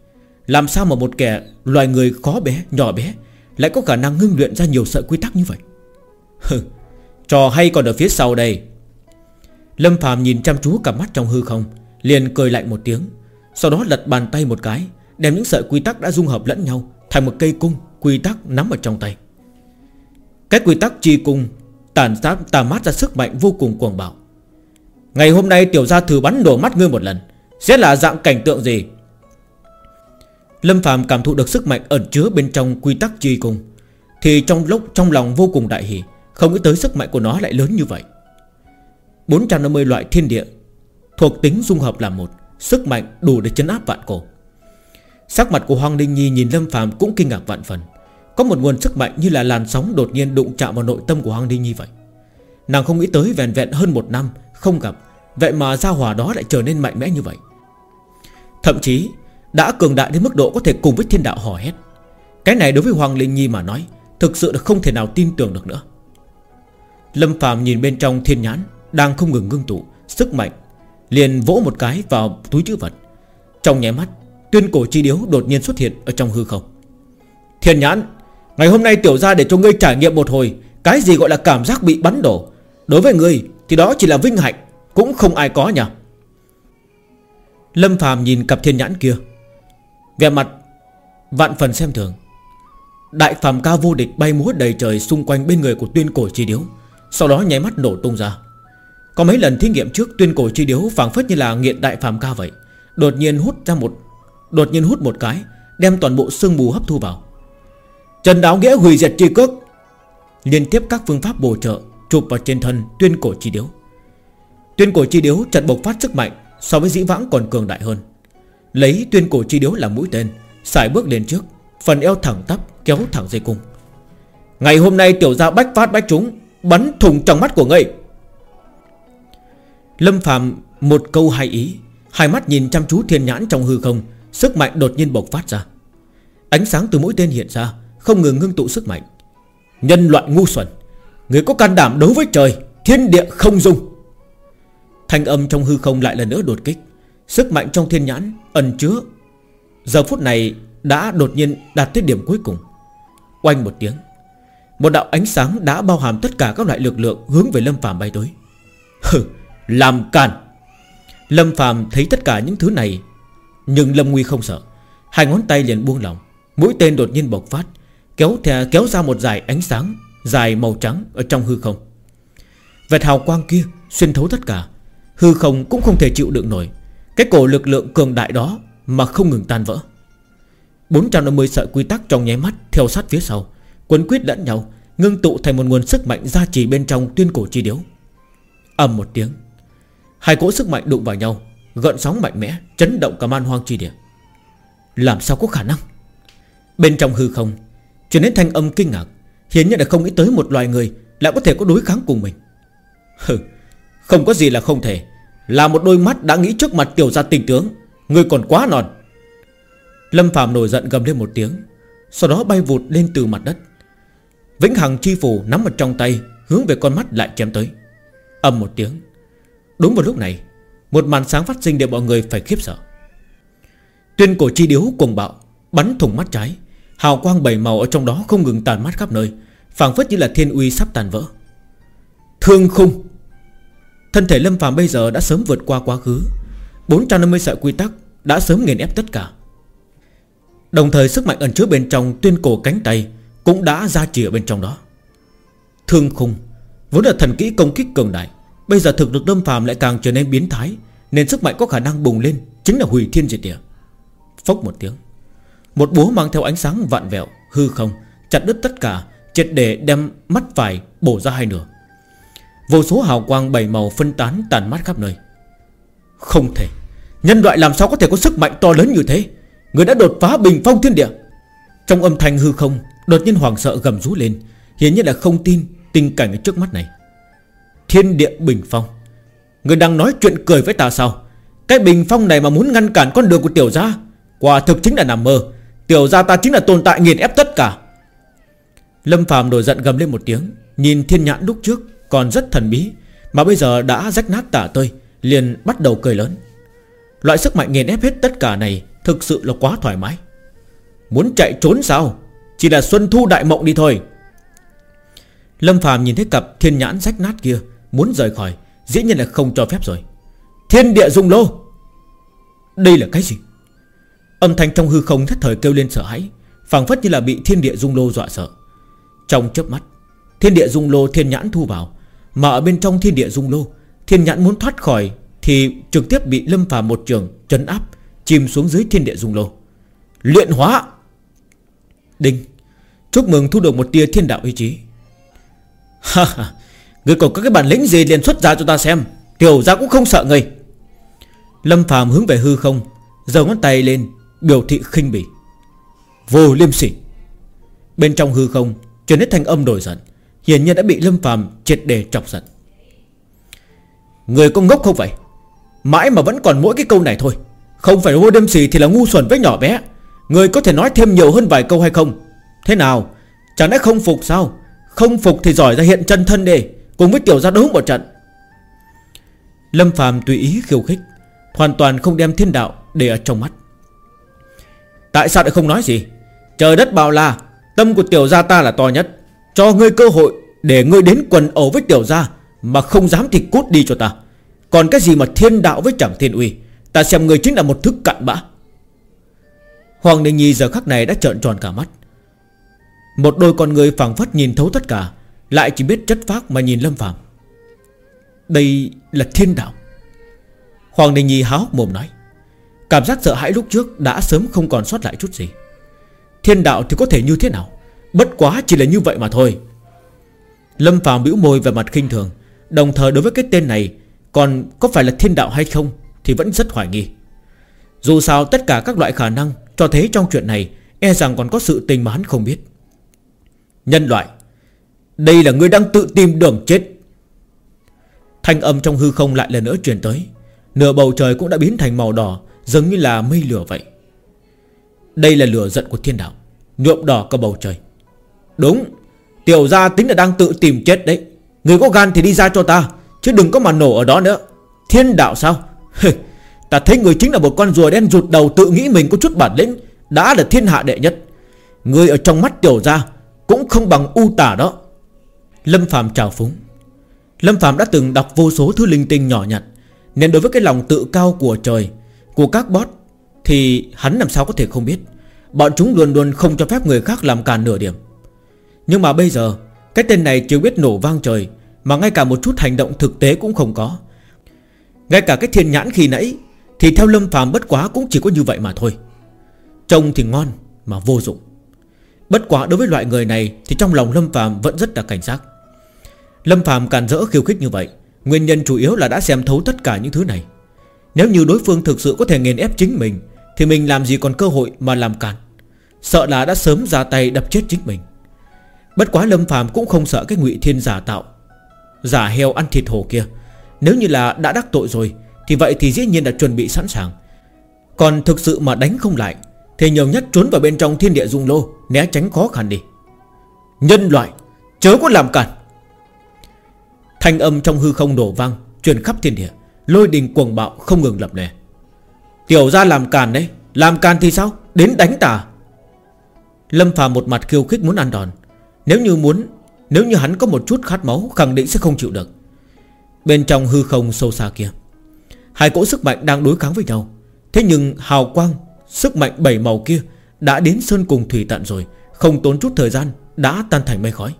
Làm sao mà một kẻ loài người khó bé, nhỏ bé Lại có khả năng ngưng luyện ra nhiều sợi quy tắc như vậy? Hừ Trò hay còn ở phía sau đây. Lâm Phạm nhìn chăm chú cặp mắt trong hư không Liền cười lạnh một tiếng Sau đó lật bàn tay một cái Đem những sợi quy tắc đã dung hợp lẫn nhau Thành một cây cung quy tắc nắm ở trong tay. Cái quy tắc chi cung Tàn sát tà mát ra sức mạnh vô cùng cuồng bạo. Ngày hôm nay tiểu gia thử bắn đổ mắt ngươi một lần, Sẽ là dạng cảnh tượng gì? Lâm Phạm cảm thụ được sức mạnh ẩn chứa bên trong quy tắc chi cung, Thì trong lúc, trong lòng vô cùng đại hỷ Không nghĩ tới sức mạnh của nó lại lớn như vậy. 450 loại thiên địa, Thuộc tính dung hợp là một, Sức mạnh đủ để chấn áp vạn cổ. Sắc mặt của Hoàng Linh Nhi nhìn Lâm Phạm cũng kinh ngạc vạn phần. Có một nguồn sức mạnh như là làn sóng đột nhiên đụng chạm vào nội tâm của Hoàng Linh Nhi vậy. Nàng không nghĩ tới vẹn vẹn hơn một năm, Không gặp, Vậy mà gia hỏa đó lại trở nên mạnh mẽ như vậy. Thậm chí, Đã cường đại đến mức độ có thể cùng với thiên đạo hò hét. Cái này đối với Hoàng Linh Nhi mà nói, Thực sự là không thể nào tin tưởng được nữa. Lâm Phạm nhìn bên trong thiên nhãn, Đang không ngừng ngưng tụ, Sức mạnh, Liền vỗ một cái vào túi chữ vật. Trong nháy mắt, Tuyên cổ chi điếu đột nhiên xuất hiện ở trong hư không. Thiên nhãn Ngày hôm nay, tiểu ra để cho ngươi trải nghiệm một hồi. Cái gì gọi là cảm giác bị bắn đổ? Đối với ngươi, thì đó chỉ là vinh hạnh, Cũng không ai có nhỉ? Lâm phàm nhìn cặp thiên nhãn kia. Về mặt Vạn phần xem thường. Đại phàm ca vô địch bay múa đầy trời Xung quanh bên người của tuyên cổ chi điếu, Sau đó nháy mắt nổ tung ra. Có mấy lần thí nghiệm trước, tuyên cổ chi điếu phảng phất như là nghiện đại phàm ca vậy, Đột nhiên hút ra một, Đột nhiên hút một cái, Đem toàn bộ sương mù hấp thu vào. Trần Đáo Nghĩa hủy diệt chi cước, Liên tiếp các phương pháp bổ trợ, Chụp vào trên thân tuyên cổ chi điếu. Tuyên cổ chi điếu chật bộc phát sức mạnh So với dĩ vãng còn cường đại hơn. Lấy tuyên cổ chi điếu làm mũi tên, Xài bước lên trước, Phần eo thẳng tắp kéo thẳng dây cung. Ngày hôm nay tiểu gia bách phát bách chúng Bắn thùng trong mắt của ngươi. Lâm Phạm một câu hai ý, Hai mắt nhìn chăm chú thiên nhãn trong hư không, Sức mạnh đột nhiên bộc phát ra. Ánh sáng từ mũi tên hiện ra không ngừng ngưng tụ sức mạnh. Nhân loại ngu xuẩn Người có can đảm đấu với trời Thiên địa không dung. Thanh âm trong hư không lại lần nữa đột kích Sức mạnh trong thiên nhãn ẩn chứa. Giờ phút này đã đột nhiên đạt tới điểm cuối cùng. Oanh một tiếng Một đạo ánh sáng đã bao hàm tất cả các loại lực lượng Hướng về Lâm Phàm bay tới. Hừ, làm càn. Lâm Phàm thấy tất cả những thứ này Nhưng Lâm Nguy không sợ. Hai ngón tay liền buông lỏng Mũi tên đột nhiên bộc phát Kéo thè, kéo ra một dải ánh sáng Dài màu trắng ở trong hư không. Vệt hào quang kia xuyên thấu tất cả Hư không cũng không thể chịu đựng nổi. Cái cổ lực lượng cường đại đó Mà không ngừng tan vỡ. 450 sợi quy tắc trong nháy mắt Theo sát phía sau Quấn quyết lẫn nhau Ngưng tụ thành một nguồn sức mạnh gia trì bên trong tuyên cổ chi điếu. Ầm một tiếng Hai cỗ sức mạnh đụng vào nhau Gợn sóng mạnh mẽ Chấn động cả man hoang chi địa. Làm sao có khả năng? Bên trong hư không Chuyển đến thanh âm kinh ngạc, Hiển nhiên là không nghĩ tới một loài người Lại có thể có đối kháng cùng mình. Hừ, Không có gì là không thể. Là một đôi mắt đã nghĩ trước mặt tiểu gia tình tướng, Người còn quá non. Lâm Phạm nổi giận gầm lên một tiếng, Sau đó bay vụt lên từ mặt đất. Vĩnh Hằng chi phủ nắm ở trong tay, Hướng về con mắt lại chém tới. Âm một tiếng. Đúng vào lúc này, Một màn sáng phát sinh để mọi người phải khiếp sợ. Tuyên cổ chi điếu cuồng bạo, Bắn thủng mắt trái. Hào quang bảy màu ở trong đó không ngừng tàn mắt khắp nơi, phảng phất như là thiên uy sắp tàn vỡ. Thương khung. Thân thể Lâm phàm bây giờ đã sớm vượt qua quá khứ. 450 sợi quy tắc Đã sớm nghiền ép tất cả. Đồng thời sức mạnh ẩn chứa bên trong Tuyên cổ cánh tay Cũng đã ra chỉ ở bên trong đó. Thương khung. Vốn là thần kỹ công kích cường đại, Bây giờ thực lực Lâm phàm lại càng trở nên biến thái, Nên sức mạnh có khả năng bùng lên, Chính là hủy thiên diệt địa. Phốc một tiếng. Một búa mang theo ánh sáng vạn vẹo, Hư không, Chặt đứt tất cả, Triệt để đem mắt phải bổ ra hai nửa. Vô số hào quang bảy màu phân tán tàn mắt khắp nơi. Không thể. Nhân loại làm sao có thể có sức mạnh to lớn như thế? Người đã đột phá bình phong thiên địa. Trong âm thanh hư không, Đột nhiên hoàng sợ gầm rú lên. Hiển nhiên là không tin tình cảnh ở trước mắt này. Thiên địa bình phong. Người đang nói chuyện cười với ta sao? Cái bình phong này mà muốn ngăn cản con đường của tiểu gia, Quả thực chính là nằm mơ. Tiểu gia ta chính là tồn tại nghiền ép tất cả. Lâm Phạm nổi giận gầm lên một tiếng, Nhìn thiên nhãn lúc trước Còn rất thần bí, Mà bây giờ đã rách nát tả tơi, Liền bắt đầu cười lớn. Loại sức mạnh nghiền ép hết tất cả này Thực sự là quá thoải mái. Muốn chạy trốn sao? Chỉ là xuân thu đại mộng đi thôi. Lâm Phạm nhìn thấy cặp thiên nhãn rách nát kia, Muốn rời khỏi, Dĩ nhiên là không cho phép rồi. Thiên địa dung lô. Đây là cái gì? Âm thanh trong hư không thất thời kêu lên sợ hãi, phảng phất như là bị thiên địa dung lô dọa sợ. Trong chớp mắt, Thiên địa dung lô thiên nhãn thu vào, Mà ở bên trong thiên địa dung lô, Thiên nhãn muốn thoát khỏi Thì trực tiếp bị lâm phàm một trường chấn áp, Chìm xuống dưới thiên địa dung lô. Luyện hóa! Đinh! Chúc mừng thu được một tia thiên đạo ý chí. Ha ha! Người còn có cái bản lĩnh gì liền xuất ra cho ta xem, Tiểu ra cũng không sợ người. Lâm phàm hướng về hư không, Giơ ngón tay lên Biểu thị khinh bỉ. Vô liêm sỉ. Bên trong hư không, Truyền hết thanh âm đổi giận, Hiển nhiên đã bị Lâm phàm triệt đề chọc giận. Người có ngốc không vậy? Mãi mà vẫn còn mỗi cái câu này thôi. Không phải vô liêm sỉ thì là ngu xuẩn với nhỏ bé. Người có thể nói thêm nhiều hơn vài câu hay không? Thế nào? Chẳng lẽ không phục sao? Không phục thì giỏi ra hiện chân thân đi, Cùng với tiểu gia đấu một trận. Lâm phàm tùy ý khiêu khích, Hoàn toàn không đem thiên đạo để ở trong mắt. Tại sao lại không nói gì? Trời đất bao la Tâm của tiểu gia ta là to nhất. Cho ngươi cơ hội để ngươi đến quần ẩu với tiểu gia Mà không dám thì cút đi cho ta. Còn cái gì mà thiên đạo với chẳng thiên uy? Ta xem ngươi chính là một thức cặn bã. Hoàng Đình Nhi giờ khắc này đã trợn tròn cả mắt. Một đôi con người phẳng phất nhìn thấu tất cả, Lại chỉ biết chất phác mà nhìn Lâm Phạm Đây là thiên đạo. Hoàng Đình Nhi háo mồm nói. Cảm giác sợ hãi lúc trước đã sớm không còn sót lại chút gì. Thiên đạo thì có thể như thế nào? Bất quá chỉ là như vậy mà thôi. Lâm Phạm bĩu môi về mặt khinh thường, Đồng thời đối với cái tên này, Còn có phải là thiên đạo hay không Thì vẫn rất hoài nghi. Dù sao tất cả các loại khả năng Cho thấy trong chuyện này E rằng còn có sự tình mà hắn không biết. Nhân loại, Đây là người đang tự tìm đường chết. Thanh âm trong hư không lại lần nữa truyền tới, Nửa bầu trời cũng đã biến thành màu đỏ Giống như là mây lửa vậy. Đây là lửa giận của thiên đạo, Nhuộm đỏ cả bầu trời. Đúng, Tiểu gia tính là đang tự tìm chết đấy. Người có gan thì đi ra cho ta, Chứ đừng có mà nổ ở đó nữa. Thiên đạo sao? Ta thấy người chính là một con rùa đen rụt đầu Tự nghĩ mình có chút bản lĩnh, Đã là thiên hạ đệ nhất. Người ở trong mắt tiểu gia Cũng không bằng u tả đó. Lâm Phạm chào phúng. Lâm Phạm đã từng đọc vô số thứ linh tinh nhỏ nhặt, Nên đối với cái lòng tự cao của trời của các boss Thì hắn làm sao có thể không biết. Bọn chúng luôn luôn không cho phép người khác làm càn nửa điểm. Nhưng mà bây giờ, Cái tên này chưa biết nổ vang trời, Mà ngay cả một chút hành động thực tế cũng không có. Ngay cả cái thiên nhãn khi nãy Thì theo Lâm Phàm bất quá cũng chỉ có như vậy mà thôi. Trông thì ngon Mà vô dụng. Bất quá đối với loại người này Thì trong lòng Lâm Phàm vẫn rất là cảnh giác. Lâm Phàm càn rỡ khiêu khích như vậy, Nguyên nhân chủ yếu là đã xem thấu tất cả những thứ này. Nếu như đối phương thực sự có thể nghiền ép chính mình, Thì mình làm gì còn cơ hội mà làm cản? Sợ là đã sớm ra tay đập chết chính mình. Bất quá Lâm Phàm cũng không sợ cái ngụy thiên giả tạo, Giả heo ăn thịt hổ kia. Nếu như là đã đắc tội rồi, Thì vậy thì dĩ nhiên là chuẩn bị sẵn sàng. Còn thực sự mà đánh không lại, Thì nhiều nhất trốn vào bên trong thiên địa dung lô, Né tránh khó khăn đi. Nhân loại, Chớ có làm cản Thanh âm trong hư không đổ vang, Truyền khắp thiên địa. Lôi đình cuồng bạo không ngừng lập lè Tiểu ra làm càn đấy, Làm càn thì sao? Đến đánh ta. Lâm phàm một mặt khiêu khích muốn ăn đòn. Nếu như muốn, Nếu như hắn có một chút khát máu, Khẳng định sẽ không chịu được. Bên trong hư không sâu xa kia, Hai cỗ sức mạnh đang đối kháng với nhau. Thế nhưng hào quang, Sức mạnh bảy màu kia Đã đến sơn cùng thủy tận rồi, Không tốn chút thời gian, Đã tan thành mây khói.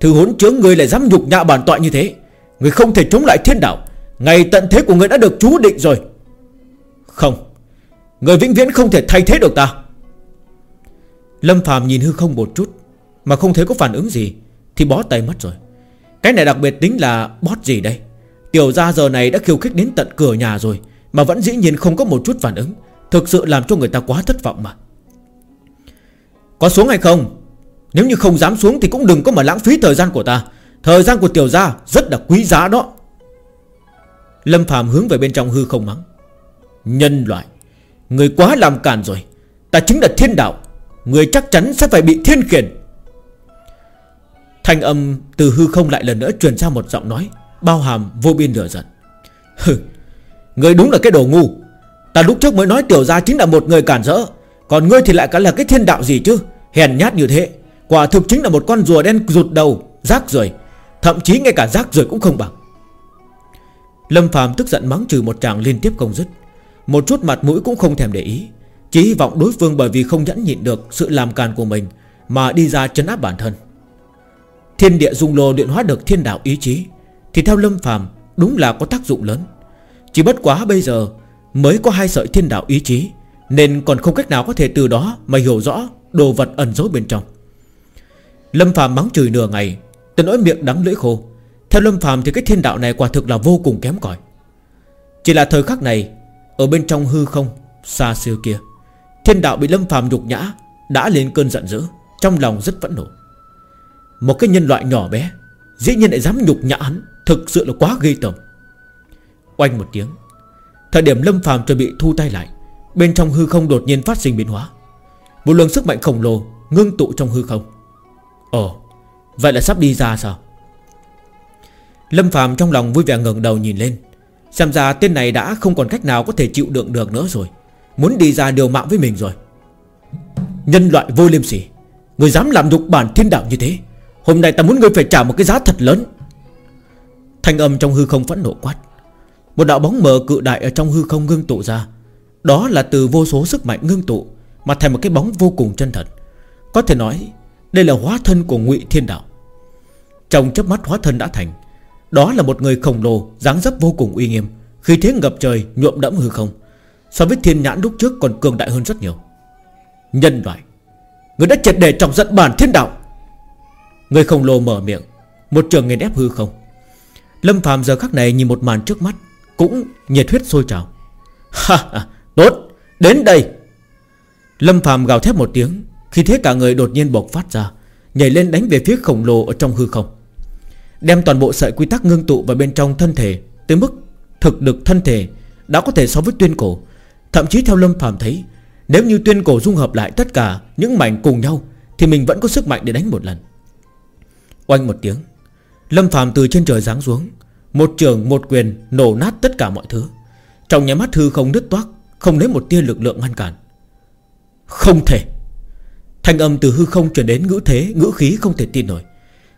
Thứ hốn chướng người lại dám nhục nhạ bản tọa như thế. Người không thể chống lại thiên đạo. Ngày tận thế của người đã được chú định rồi. Không, Người vĩnh viễn không thể thay thế được ta. Lâm phàm nhìn hư không một chút, Mà không thấy có phản ứng gì, Thì bó tay mất rồi. Cái này đặc biệt tính là bót gì đây? Tiểu gia giờ này đã khiêu khích đến tận cửa nhà rồi, Mà vẫn dĩ nhiên không có một chút phản ứng. Thực sự làm cho người ta quá thất vọng mà. Có xuống hay không? Nếu như không dám xuống thì cũng đừng có mà lãng phí thời gian của ta. Thời gian của tiểu gia rất là quý giá đó. Lâm Phạm hướng về bên trong hư không mắng. Nhân loại, Người quá làm càn rồi, Ta chính là thiên đạo, Người chắc chắn sẽ phải bị thiên khiển. Thanh âm từ hư không lại lần nữa truyền ra một giọng nói, Bao hàm vô biên lửa giận. Hừ, Người đúng là cái đồ ngu. Ta lúc trước mới nói tiểu gia chính là một người cản rỡ, Còn ngươi thì lại cả là cái thiên đạo gì chứ? Hèn nhát như thế, Quả thực chính là một con rùa đen rụt đầu, Rác rưởi. Thậm chí ngay cả rác rưởi cũng không bằng. Lâm phàm tức giận mắng trừ một tràng liên tiếp công dứt. Một chút mặt mũi cũng không thèm để ý, Chỉ hy vọng đối phương bởi vì không nhẫn nhịn được Sự làm càn của mình Mà đi ra chấn áp bản thân. Thiên địa dung lô luyện hóa được thiên đạo ý chí, Thì theo Lâm phàm Đúng là có tác dụng lớn. Chỉ bất quá bây giờ Mới có hai sợi thiên đạo ý chí, Nên còn không cách nào có thể từ đó Mà hiểu rõ đồ vật ẩn giấu bên trong. Lâm Phạm mắng chửi nửa ngày Từ nỗi miệng đắng lưỡi khô. Theo Lâm phàm thì cái thiên đạo này quả thực là vô cùng kém cỏi. Chỉ là thời khắc này, Ở bên trong hư không, Xa xưa kia, Thiên đạo bị Lâm phàm nhục nhã, Đã lên cơn giận dữ, Trong lòng rất phẫn nộ. Một cái nhân loại nhỏ bé, Dĩ nhiên lại dám nhục nhã hắn, Thực sự là quá ghê tởm. Oanh một tiếng, Thời điểm Lâm phàm chuẩn bị thu tay lại, Bên trong hư không đột nhiên phát sinh biến hóa. Một lượng sức mạnh khổng lồ Ngưng tụ trong hư không. Ồ, Vậy là sắp đi ra sao? Lâm phàm trong lòng vui vẻ ngẩng đầu nhìn lên. Xem ra tên này đã không còn cách nào Có thể chịu đựng được nữa rồi. Muốn đi ra điều mạng với mình rồi. Nhân loại vô liêm sỉ. Người dám làm nhục bản thiên đạo như thế. Hôm nay ta muốn ngươi phải trả một cái giá thật lớn. Thanh âm trong hư không phẫn nộ quát. Một đạo bóng mờ cự đại ở trong hư không ngưng tụ ra. Đó là từ vô số sức mạnh ngưng tụ, Mà thành một cái bóng vô cùng chân thật. Có thể nói, Đây là hóa thân của ngụy Thiên Đạo. Trong chớp mắt hóa thân đã thành đó là một người khổng lồ, dáng dấp vô cùng uy nghiêm. Khi thế ngập trời, nhuộm đẫm hư không. So với thiên nhãn lúc trước còn cường đại hơn rất nhiều. Nhân loại. Người đã triệt để trọng giận bản thiên đạo. Người khổng lồ mở miệng. Một trường nghiền ép hư không. Lâm phàm giờ khắc này nhìn một màn trước mắt, Cũng nhiệt huyết sôi trào. Ha ha, tốt, Đến đây. Lâm phàm gào thét một tiếng, Khi thế cả người đột nhiên bộc phát ra, Nhảy lên đánh về phía khổng lồ ở trong hư không. Đem toàn bộ sợi quy tắc ngưng tụ vào bên trong thân thể Tới mức thực được thân thể Đã có thể so với tuyên cổ. Thậm chí theo Lâm phàm thấy, Nếu như tuyên cổ dung hợp lại tất cả những mảnh cùng nhau, Thì mình vẫn có sức mạnh để đánh một lần. Oanh một tiếng, Lâm phàm từ trên trời giáng xuống, Một trường, một quyền nổ nát tất cả mọi thứ. Trong nhà mắt hư không nứt toác, Không lấy một tia lực lượng ngăn cản. Không thể! Thanh âm từ hư không chuyển đến ngữ thế, Ngữ khí không thể tin nổi.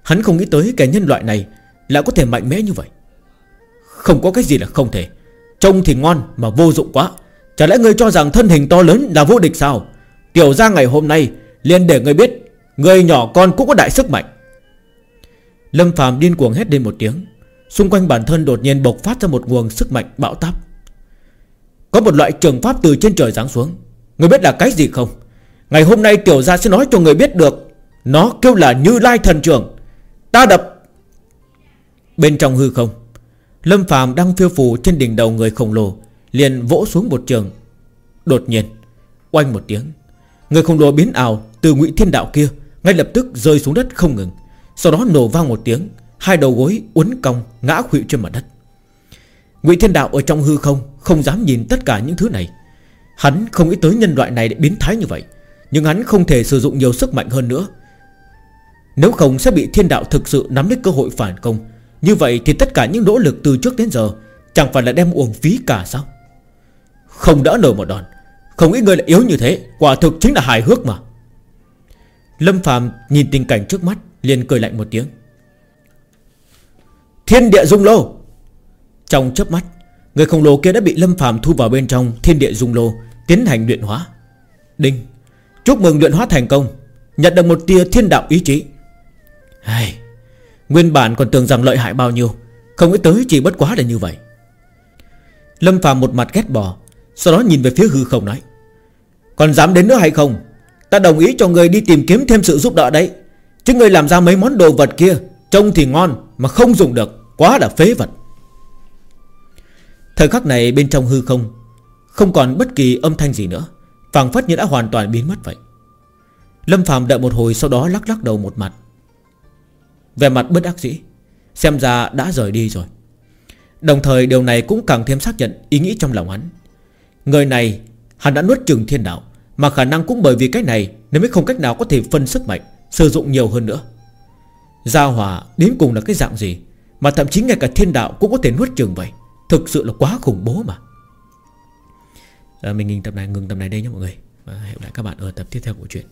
Hắn không nghĩ tới kẻ nhân loại này Lại có thể mạnh mẽ như vậy. Không có cái gì là không thể. Trông thì ngon mà vô dụng quá. Chả lẽ ngươi cho rằng thân hình to lớn là vô địch sao? Tiểu ra ngày hôm nay liền để ngươi biết Người nhỏ con cũng có đại sức mạnh. Lâm phàm điên cuồng hét lên một tiếng. Xung quanh bản thân đột nhiên bộc phát ra một nguồn sức mạnh bão táp. Có một loại trường pháp từ trên trời giáng xuống. Người biết là cái gì không? Ngày hôm nay tiểu gia sẽ nói cho người biết được. Nó kêu là như lai thần trường. Ta đập. Bên trong hư không, Lâm Phạm đang phiêu phù trên đỉnh đầu người khổng lồ, Liền vỗ xuống một trường. Đột nhiên, Oanh một tiếng, Người khổng lồ biến ảo từ ngụy thiên đạo kia Ngay lập tức rơi xuống đất không ngừng. Sau đó nổ vang một tiếng, Hai đầu gối uốn cong ngã khuỵu trên mặt đất. Ngụy Thiên Đạo ở trong hư không Không dám nhìn tất cả những thứ này. Hắn không nghĩ tới nhân loại này để biến thái như vậy, Nhưng hắn không thể sử dụng nhiều sức mạnh hơn nữa. Nếu không sẽ bị thiên đạo thực sự nắm lấy cơ hội phản công. Như vậy thì tất cả những nỗ lực từ trước đến giờ Chẳng phải là đem uổng phí cả sao? Không đỡ nổi một đòn, Không nghĩ người lại yếu như thế, Quả thực chính là hài hước mà. Lâm Phạm nhìn tình cảnh trước mắt, liền cười lạnh một tiếng. Thiên địa dung lô! Trong chớp mắt, Người khổng lồ kia đã bị Lâm phàm thu vào bên trong Thiên địa dung lô, Tiến hành luyện hóa. Đinh! Chúc mừng luyện hóa thành công, Nhận được một tia thiên đạo ý chí. Hay Nguyên bản còn tưởng rằng lợi hại bao nhiêu, Không nghĩ tới chỉ bất quá là như vậy. Lâm Phạm một mặt ghét bỏ, Sau đó nhìn về phía hư không nói, Còn dám đến nữa hay không? Ta đồng ý cho người đi tìm kiếm thêm sự giúp đỡ đấy. Chứ người làm ra mấy món đồ vật kia, Trông thì ngon mà không dùng được, Quá là phế vật. Thời khắc này bên trong hư không Không còn bất kỳ âm thanh gì nữa, phảng phất như đã hoàn toàn biến mất vậy. Lâm Phạm đợi một hồi sau đó lắc lắc đầu một mặt. Về mặt bất đắc dĩ Xem ra đã rời đi rồi. Đồng thời điều này cũng càng thêm xác nhận ý nghĩ trong lòng hắn. Người này hắn đã nuốt chừng thiên đạo Mà khả năng cũng bởi vì cái này Nên mới không cách nào có thể phân sức mạnh Sử dụng nhiều hơn nữa. Gia hỏa đến cùng là cái dạng gì Mà thậm chí ngay cả thiên đạo cũng có thể nuốt chừng vậy? Thực sự là quá khủng bố mà. À, Mình ngừng tập này ngừng tập này đây nhé mọi người. Và hẹn lại các bạn ở tập tiếp theo của chuyện.